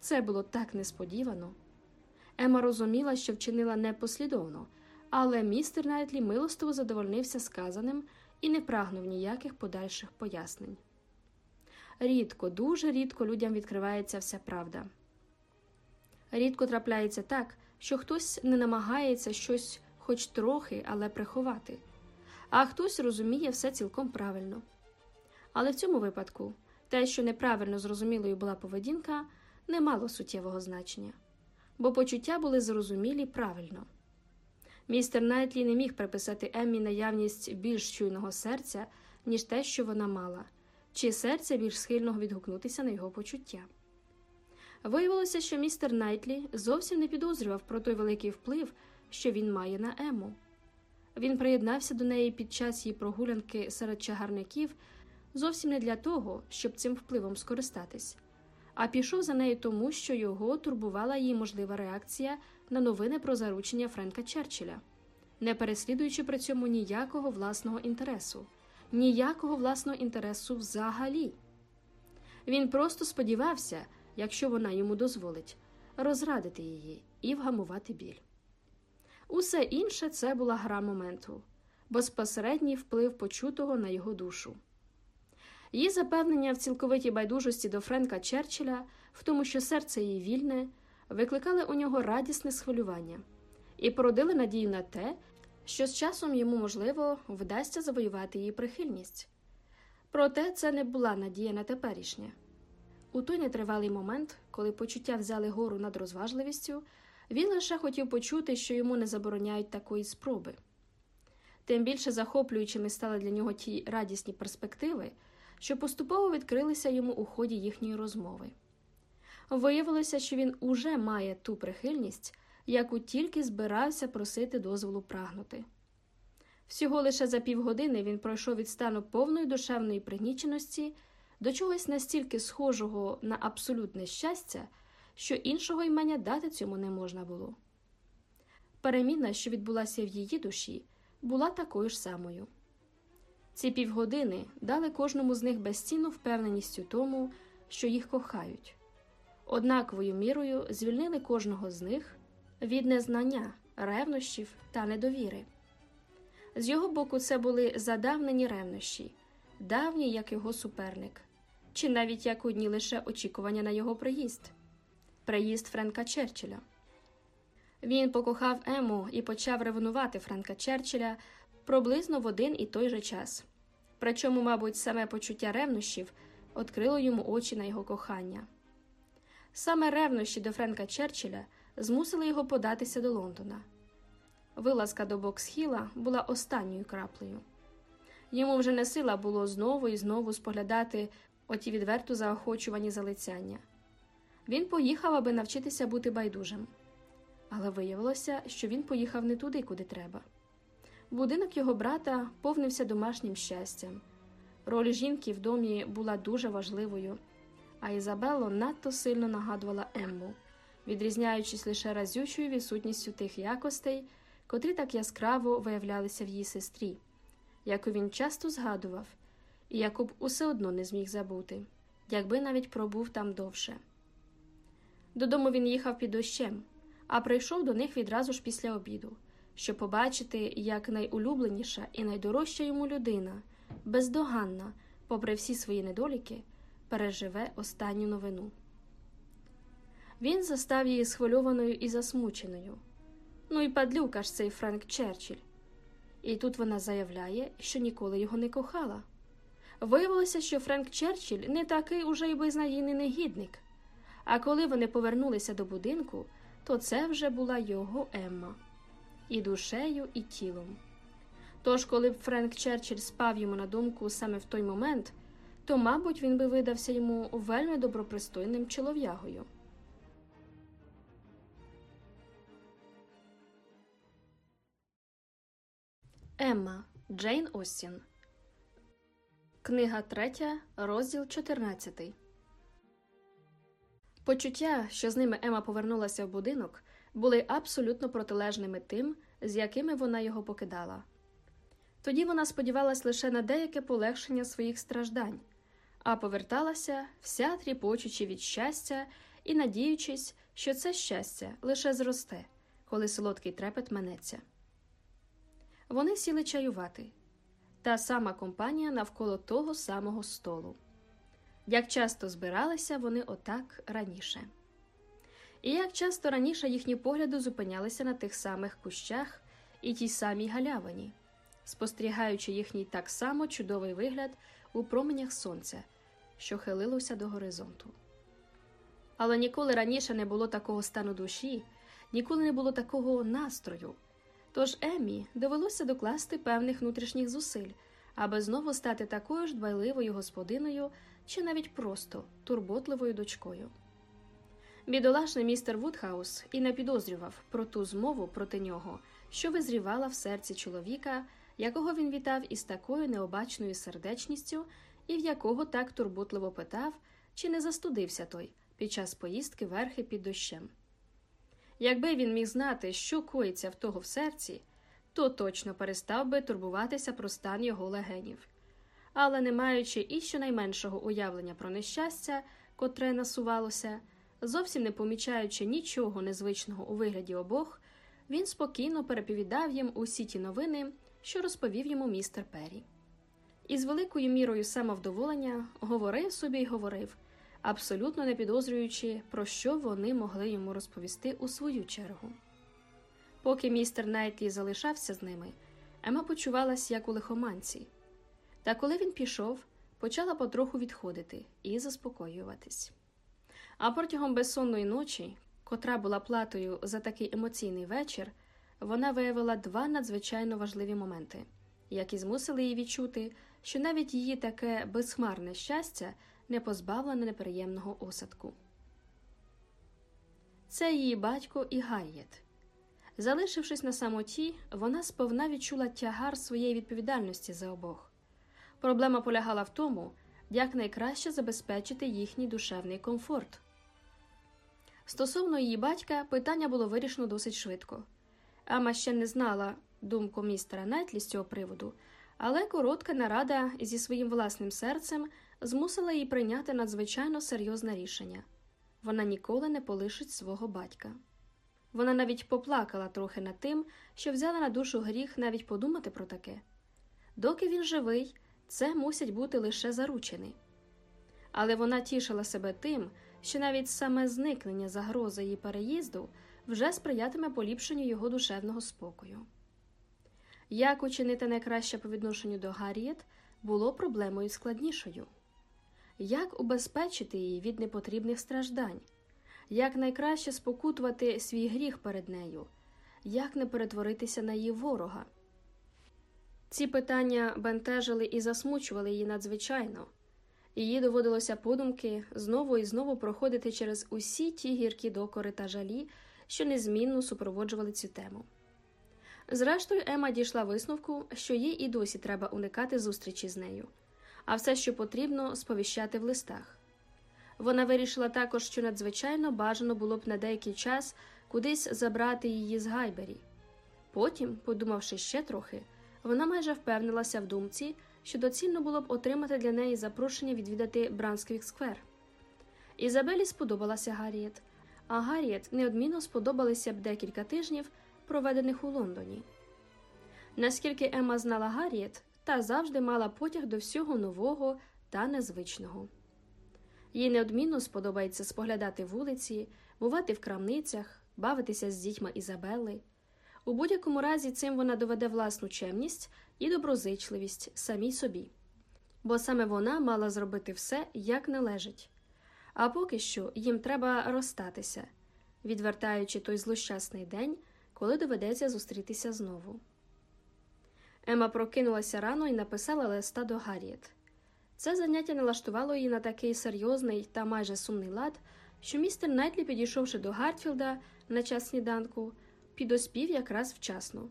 Це було так несподівано. Ема розуміла, що вчинила непослідовно, але містер Найтлі милостиво задовольнився сказаним і не прагнув ніяких подальших пояснень. Рідко, дуже рідко людям відкривається вся правда. Рідко трапляється так, що хтось не намагається щось хоч трохи, але приховати, а хтось розуміє все цілком правильно. Але в цьому випадку те, що неправильно зрозумілою була поведінка, не мало суттєвого значення, бо почуття були зрозумілі правильно. Містер Найтлі не міг приписати Еммі наявність більш чуйного серця, ніж те, що вона мала, чи серця більш схильного відгукнутися на його почуття. Виявилося, що містер Найтлі зовсім не підозрював про той великий вплив, що він має на Ему. Він приєднався до неї під час її прогулянки серед чагарників зовсім не для того, щоб цим впливом скористатись, а пішов за нею тому, що його турбувала її можлива реакція на новини про заручення Френка Черчилля, не переслідуючи при цьому ніякого власного інтересу, ніякого власного інтересу взагалі. Він просто сподівався, якщо вона йому дозволить, розрадити її і вгамувати біль. Усе інше це була гра моменту, безпосередній вплив почутого на його душу. Її запевнення в цілковитій байдужості до Френка Черчилля, в тому, що серце її вільне, викликали у нього радісне схвилювання і породили надію на те, що з часом йому, можливо, вдасться завоювати її прихильність. Проте це не була надія на теперішнє. У той нетривалий момент, коли почуття взяли гору над розважливістю, він лише хотів почути, що йому не забороняють такої спроби. Тим більше захоплюючими стали для нього ті радісні перспективи, що поступово відкрилися йому у ході їхньої розмови. Виявилося, що він уже має ту прихильність, яку тільки збирався просити дозволу прагнути. Всього лише за півгодини він пройшов від стану повної душевної пригніченості до чогось настільки схожого на абсолютне щастя, що іншого імення дати цьому не можна було. Переміна, що відбулася в її душі, була такою ж самою. Ці півгодини дали кожному з них безцінну впевненість у тому, що їх кохають, однаковою мірою звільнили кожного з них від незнання, ревнощів та недовіри. З його боку, це були задавнені ревнощі, давні як його суперник, чи навіть як одні лише очікування на його приїзд приїзд Френка Черчилля. Він покохав Ему і почав ревнувати Френка Черчилля приблизно в один і той же час. Причому, мабуть, саме почуття ревнощів відкрило йому очі на його кохання. Саме ревнощі до Френка Черчилля змусили його податися до Лондона. Вилазка до Боксхіла була останньою краплею. Йому вже не сила було знову і знову споглядати оті відверто заохочувані залицяння. Він поїхав, аби навчитися бути байдужим, але виявилося, що він поїхав не туди, куди треба. Будинок його брата повнився домашнім щастям. Роль жінки в домі була дуже важливою, а Ізабелло надто сильно нагадувала Емму, відрізняючись лише разючою відсутністю тих якостей, котрі так яскраво виявлялися в її сестрі, яку він часто згадував, і яку б усе одно не зміг забути, якби навіть пробув там довше. Додому він їхав під дощем, а прийшов до них відразу ж після обіду, щоб побачити, як найулюбленіша і найдорожча йому людина, бездоганна, попри всі свої недоліки, переживе останню новину. Він застав її схвильованою і засмученою. Ну і падлюка ж цей Френк Черчилль. І тут вона заявляє, що ніколи його не кохала. Виявилося, що Френк Черчилль не такий уже й безнадійний негідник. А коли вони повернулися до будинку, то це вже була його Емма і душею, і тілом. Тож, коли б Френк Черчилль спав йому на думку саме в той момент, то, мабуть, він би видався йому вельми добропристойним чолов'ягою. Емма Джейн Остін. Книга 3, розділ 14. Почуття, що з ними Ема повернулася в будинок, були абсолютно протилежними тим, з якими вона його покидала. Тоді вона сподівалась лише на деяке полегшення своїх страждань, а поверталася вся тріпочучи від щастя і надіючись, що це щастя лише зросте, коли солодкий трепет минеться. Вони сіли чаювати та сама компанія навколо того самого столу. Як часто збиралися вони отак раніше. І як часто раніше їхні погляди зупинялися на тих самих кущах і тій самій галявині, спостерігаючи їхній так само чудовий вигляд у променях сонця, що хилилося до горизонту. Але ніколи раніше не було такого стану душі, ніколи не було такого настрою. Тож Еммі довелося докласти певних внутрішніх зусиль, аби знову стати такою ж дбайливою господиною чи навіть просто турботливою дочкою. Бідолашний містер Вудхаус і не підозрював про ту змову проти нього, що визрівала в серці чоловіка, якого він вітав із такою необачною сердечністю, і в якого так турботливо питав, чи не застудився той під час поїздки верхи під дощем. Якби він міг знати, що коїться в того в серці, то точно перестав би турбуватися про стан його легенів. Але, не маючи і щонайменшого уявлення про нещастя, котре насувалося, зовсім не помічаючи нічого незвичного у вигляді обох, він спокійно переповідав їм усі ті новини, що розповів йому містер Перрі. І з великою мірою самовдоволення говорив собі й говорив, абсолютно не підозрюючи, про що вони могли йому розповісти у свою чергу. Поки містер Найтлі залишався з ними, Ема почувалась як у лихоманці. Та коли він пішов, почала потроху відходити і заспокоюватись. А протягом безсонної ночі, котра була платою за такий емоційний вечір, вона виявила два надзвичайно важливі моменти, які змусили її відчути, що навіть її таке безхмарне щастя не позбавлене неприємного осадку. Це її батько і Гайєт. Залишившись на самоті, вона сповна відчула тягар своєї відповідальності за обох. Проблема полягала в тому, як найкраще забезпечити їхній душевний комфорт. Стосовно її батька, питання було вирішено досить швидко. Ама ще не знала думку містера Найтлі з цього приводу, але коротка нарада зі своїм власним серцем змусила її прийняти надзвичайно серйозне рішення вона ніколи не полишить свого батька. Вона навіть поплакала трохи над тим, що взяла на душу гріх навіть подумати про таке. Доки він живий, це мусять бути лише заручені. Але вона тішила себе тим, що навіть саме зникнення загрози її переїзду вже сприятиме поліпшенню його душевного спокою. Як учинити найкраще по відношенню до Гарріет було проблемою складнішою як убезпечити її від непотрібних страждань, як найкраще спокутувати свій гріх перед нею, як не перетворитися на її ворога. Ці питання бентежили і засмучували її надзвичайно, їй доводилося подумки знову і знову проходити через усі ті гіркі докори та жалі, що незмінно супроводжували цю тему. Зрештою, Ема дійшла висновку, що їй і досі треба уникати зустрічі з нею, а все, що потрібно, сповіщати в листах. Вона вирішила також, що надзвичайно бажано було б на деякий час кудись забрати її з Гайбері. Потім, подумавши ще трохи, вона майже впевнилася в думці, що доцільно було б отримати для неї запрошення відвідати Брансквік сквер. Ізабелі сподобалася Гарріет, а Гарріет неодмінно сподобалися б декілька тижнів, проведених у Лондоні. Наскільки Емма знала Гарріет, та завжди мала потяг до всього нового та незвичного. Їй неодмінно сподобається споглядати вулиці, бувати в крамницях, бавитися з дітьми Ізабелли. У будь-якому разі цим вона доведе власну чемність і доброзичливість самій собі, бо саме вона мала зробити все, як належить. А поки що їм треба розстатися, відвертаючи той злощасний день, коли доведеться зустрітися знову. Ема прокинулася рано і написала листа до Гарріет. Це заняття налаштувало її на такий серйозний та майже сумний лад, що містер Найтлі, підійшовши до Гартфілда на час сніданку, підоспів якраз вчасно.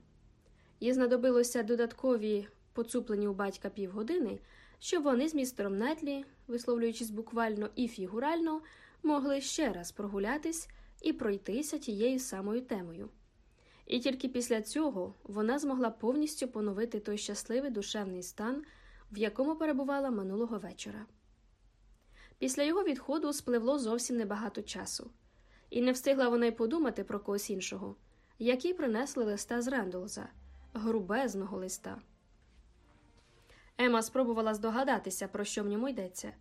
Їй знадобилося додаткові поцуплені у батька півгодини, щоб вони з містером Найтлі, висловлюючись буквально і фігурально, могли ще раз прогулятись і пройтися тією самою темою. І тільки після цього вона змогла повністю поновити той щасливий душевний стан, в якому перебувала минулого вечора. Після його відходу спливло зовсім небагато часу, і не встигла вона й подумати про когось іншого, які принесли листа з Рендолза, грубезного листа. Ема спробувала здогадатися, про що в ньому йдеться,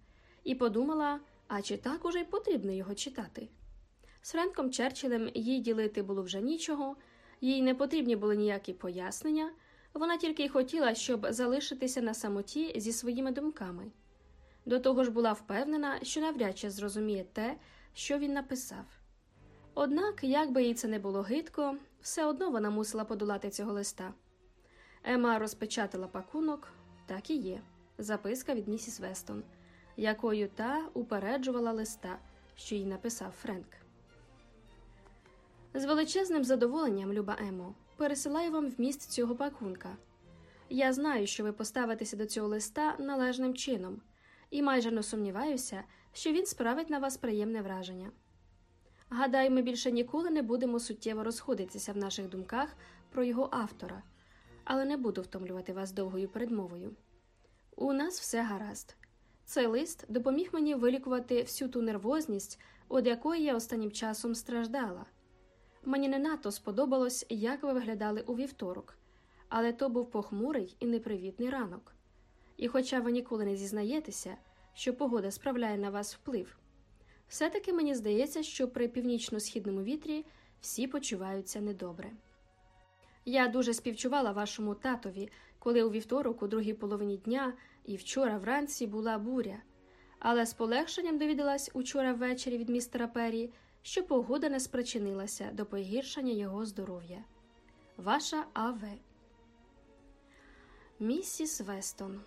і подумала, а чи так уже й потрібно його читати. З Френком Черчиллем їй ділити було вже нічого, їй не потрібні були ніякі пояснення, вона тільки й хотіла, щоб залишитися на самоті зі своїми думками. До того ж була впевнена, що навряд чи зрозуміє те, що він написав. Однак, як би їй це не було гидко, все одно вона мусила подолати цього листа. Ема розпечатала пакунок, так і є, записка від місіс Вестон, якою та упереджувала листа, що їй написав Френк. З величезним задоволенням, люба Емо, пересилаю вам вміст цього пакунка. Я знаю, що ви поставитеся до цього листа належним чином, і майже не сумніваюся, що він справить на вас приємне враження. Гадаю, ми більше ніколи не будемо суттєво розходитися в наших думках про його автора, але не буду втомлювати вас довгою передмовою. У нас все гаразд. Цей лист допоміг мені вилікувати всю ту нервозність, від якої я останнім часом страждала. Мені не надто сподобалось, як ви виглядали у вівторок, але то був похмурий і непривітний ранок. І, хоча ви ніколи не зізнаєтеся, що погода справляє на вас вплив, все-таки мені здається, що при північно-східному вітрі всі почуваються недобре. Я дуже співчувала вашому татові, коли у вівторок, у другій половині дня і вчора вранці була буря, але з полегшенням довідалась учора ввечері від містера Перрі, що погода не спричинилася до погіршення його здоров'я. Ваша А.В. Місіс Вестон.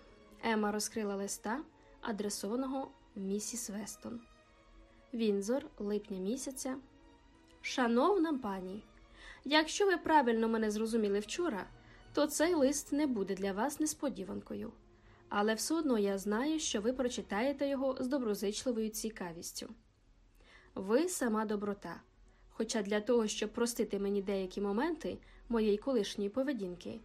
Ема розкрила листа, адресованого місіс Вестон. Вінзор, липня місяця. Шановна пані, якщо ви правильно мене зрозуміли вчора, то цей лист не буде для вас несподіванкою. Але все одно я знаю, що ви прочитаєте його з доброзичливою цікавістю. Ви сама доброта. Хоча для того, щоб простити мені деякі моменти моєї колишньої поведінки,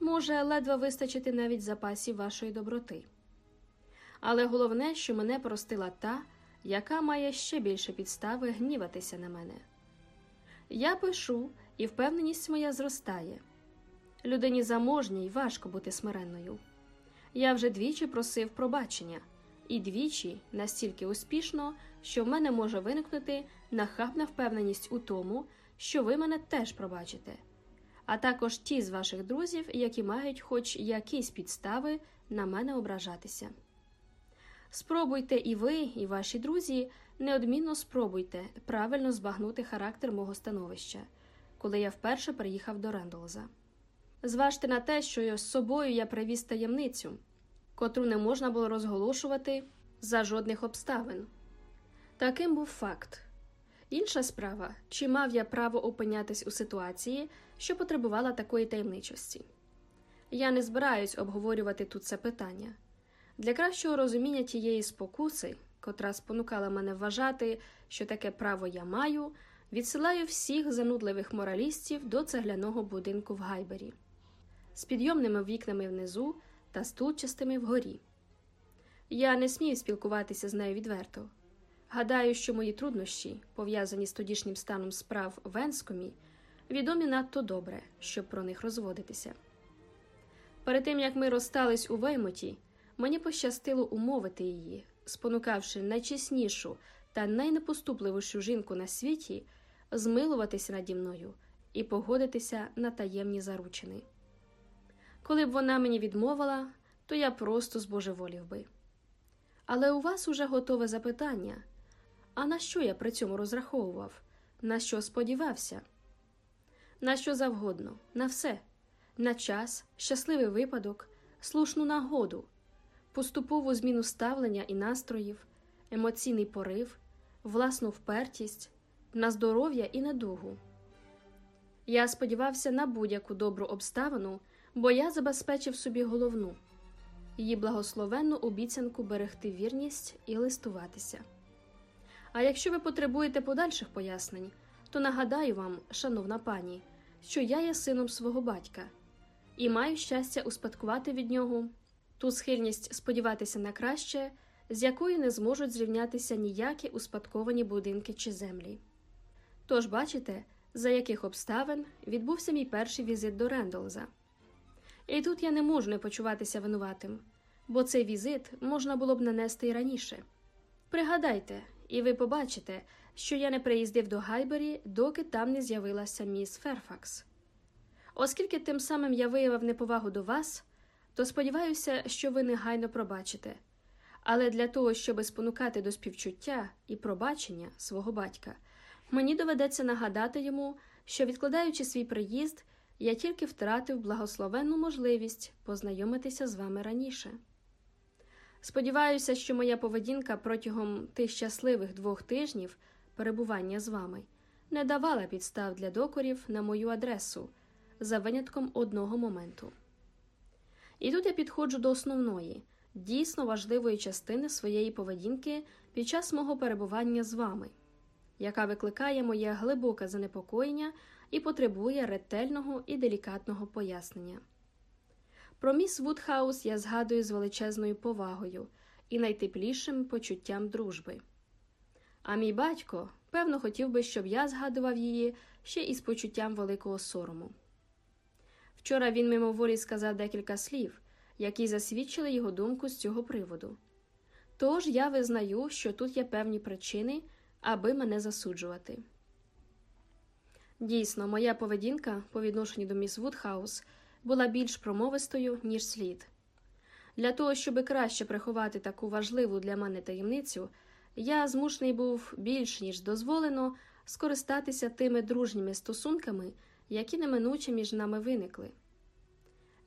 може ледве вистачити навіть запасів вашої доброти. Але головне, що мене простила та, яка має ще більше підстави гніватися на мене. Я пишу, і впевненість моя зростає. Людині заможній важко бути смиренною. Я вже двічі просив пробачення, і двічі настільки успішно, що в мене може виникнути нахабна впевненість у тому, що ви мене теж пробачите, а також ті з ваших друзів, які мають хоч якісь підстави на мене ображатися. Спробуйте і ви, і ваші друзі неодмінно спробуйте правильно збагнути характер мого становища, коли я вперше приїхав до Рендолза. Зважте на те, що з собою я привіз таємницю, котру не можна було розголошувати за жодних обставин. Таким був факт. Інша справа, чи мав я право опинятись у ситуації, що потребувала такої таємничості. Я не збираюсь обговорювати тут це питання. Для кращого розуміння тієї спокуси, котра спонукала мене вважати, що таке право я маю, відсилаю всіх занудливих моралістів до цегляного будинку в Гайбері з підйомними вікнами внизу та стульчастими вгорі. Я не смію спілкуватися з нею відверто. Гадаю, що мої труднощі, пов'язані з тодішнім станом справ в Енскомі, відомі надто добре, щоб про них розводитися. Перед тим як ми розстались у Веймоті, мені пощастило умовити її, спонукавши найчеснішу та найнепоступливішу жінку на світі, змилуватися наді мною і погодитися на таємні заручини. Коли б вона мені відмовила, то я просто збожеволів би. Але у вас уже готове запитання. А на що я при цьому розраховував? На що сподівався? На що завгодно, на все, на час, щасливий випадок, слушну нагоду, поступову зміну ставлення і настроїв, емоційний порив, власну впертість, на здоров'я і недугу. Я сподівався на будь-яку добру обставину, бо я забезпечив собі головну її благословенну обіцянку берегти вірність і листуватися. А якщо ви потребуєте подальших пояснень, то нагадаю вам, шановна пані, що я є сином свого батька і маю щастя успадкувати від нього ту схильність сподіватися на краще, з якою не зможуть зрівнятися ніякі успадковані будинки чи землі. Тож бачите, за яких обставин відбувся мій перший візит до Рендолза. І тут я не можу не почуватися винуватим, бо цей візит можна було б нанести й раніше. Пригадайте, і ви побачите, що я не приїздив до Гайбері, доки там не з'явилася міс Ферфакс. Оскільки тим самим я виявив неповагу до вас, то сподіваюся, що ви негайно пробачите. Але для того, щоб спонукати до співчуття і пробачення свого батька, мені доведеться нагадати йому, що, відкладаючи свій приїзд, я тільки втратив благословенну можливість познайомитися з вами раніше. Сподіваюся, що моя поведінка протягом тих щасливих двох тижнів перебування з вами не давала підстав для докорів на мою адресу за винятком одного моменту. І тут я підходжу до основної, дійсно важливої частини своєї поведінки під час мого перебування з вами, яка викликає моє глибоке занепокоєння і потребує ретельного і делікатного пояснення. Про міс Вудхаус я згадую з величезною повагою і найтеплішим почуттям дружби. А мій батько, певно, хотів би, щоб я згадував її ще із почуттям великого сорому. Вчора він мимоволі сказав декілька слів, які засвідчили його думку з цього приводу. Тож я визнаю, що тут є певні причини, аби мене засуджувати. Дійсно, моя поведінка по відношенню до міс Вудхаус була більш промовистою, ніж слід. Для того, щоб краще приховати таку важливу для мене таємницю, я змушений був більш ніж дозволено скористатися тими дружніми стосунками, які неминуче між нами виникли.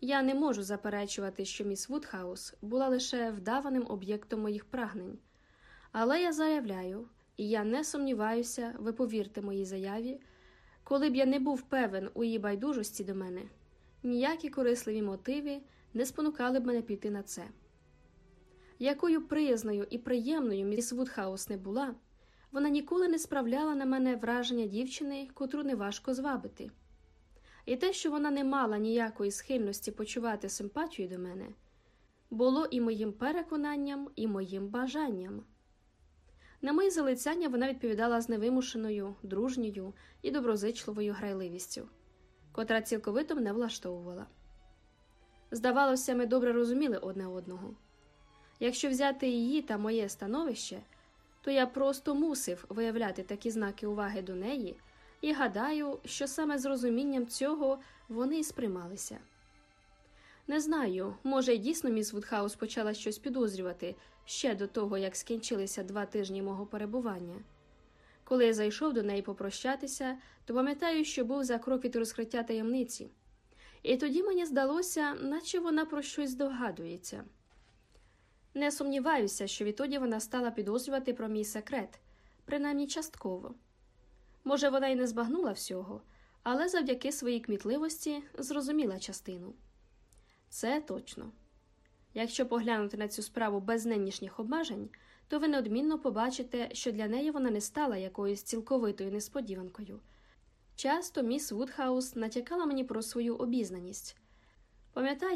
Я не можу заперечувати, що міс Вудхаус була лише вдаваним об'єктом моїх прагнень, але я заявляю, і я не сумніваюся, ви повірте моїй заяві, коли б я не був певен у її байдужості до мене, ніякі корисливі мотиви не спонукали б мене піти на це. Якою приязною і приємною міс Вудхаус не була, вона ніколи не справляла на мене враження дівчини, котру неважко звабити. І те, що вона не мала ніякої схильності почувати симпатію до мене, було і моїм переконанням, і моїм бажанням. На мої залицяння вона відповідала з невимушеною, дружньою і доброзичливою грайливістю, котра цілковито мене влаштовувала. Здавалося, ми добре розуміли одне одного. Якщо взяти її та моє становище, то я просто мусив виявляти такі знаки уваги до неї, і гадаю, що саме з розумінням цього вони і сприймалися. Не знаю, може, й дійсно міс Вудхаус почала щось підозрювати ще до того, як скінчилися два тижні мого перебування. Коли я зайшов до неї попрощатися, то пам'ятаю, що був за крок від розкриття таємниці, і тоді мені здалося, наче вона про щось здогадується. Не сумніваюся, що відтоді вона стала підозрювати про мій секрет, принаймні частково. Може, вона й не збагнула всього, але завдяки своїй кмітливості зрозуміла частину. Це точно. Якщо поглянути на цю справу без нинішніх обмежень, то ви неодмінно побачите, що для неї вона не стала якоюсь цілковитою несподіванкою. Часто міс Вудхаус натякала мені про свою обізнаність. Пам'ятаю,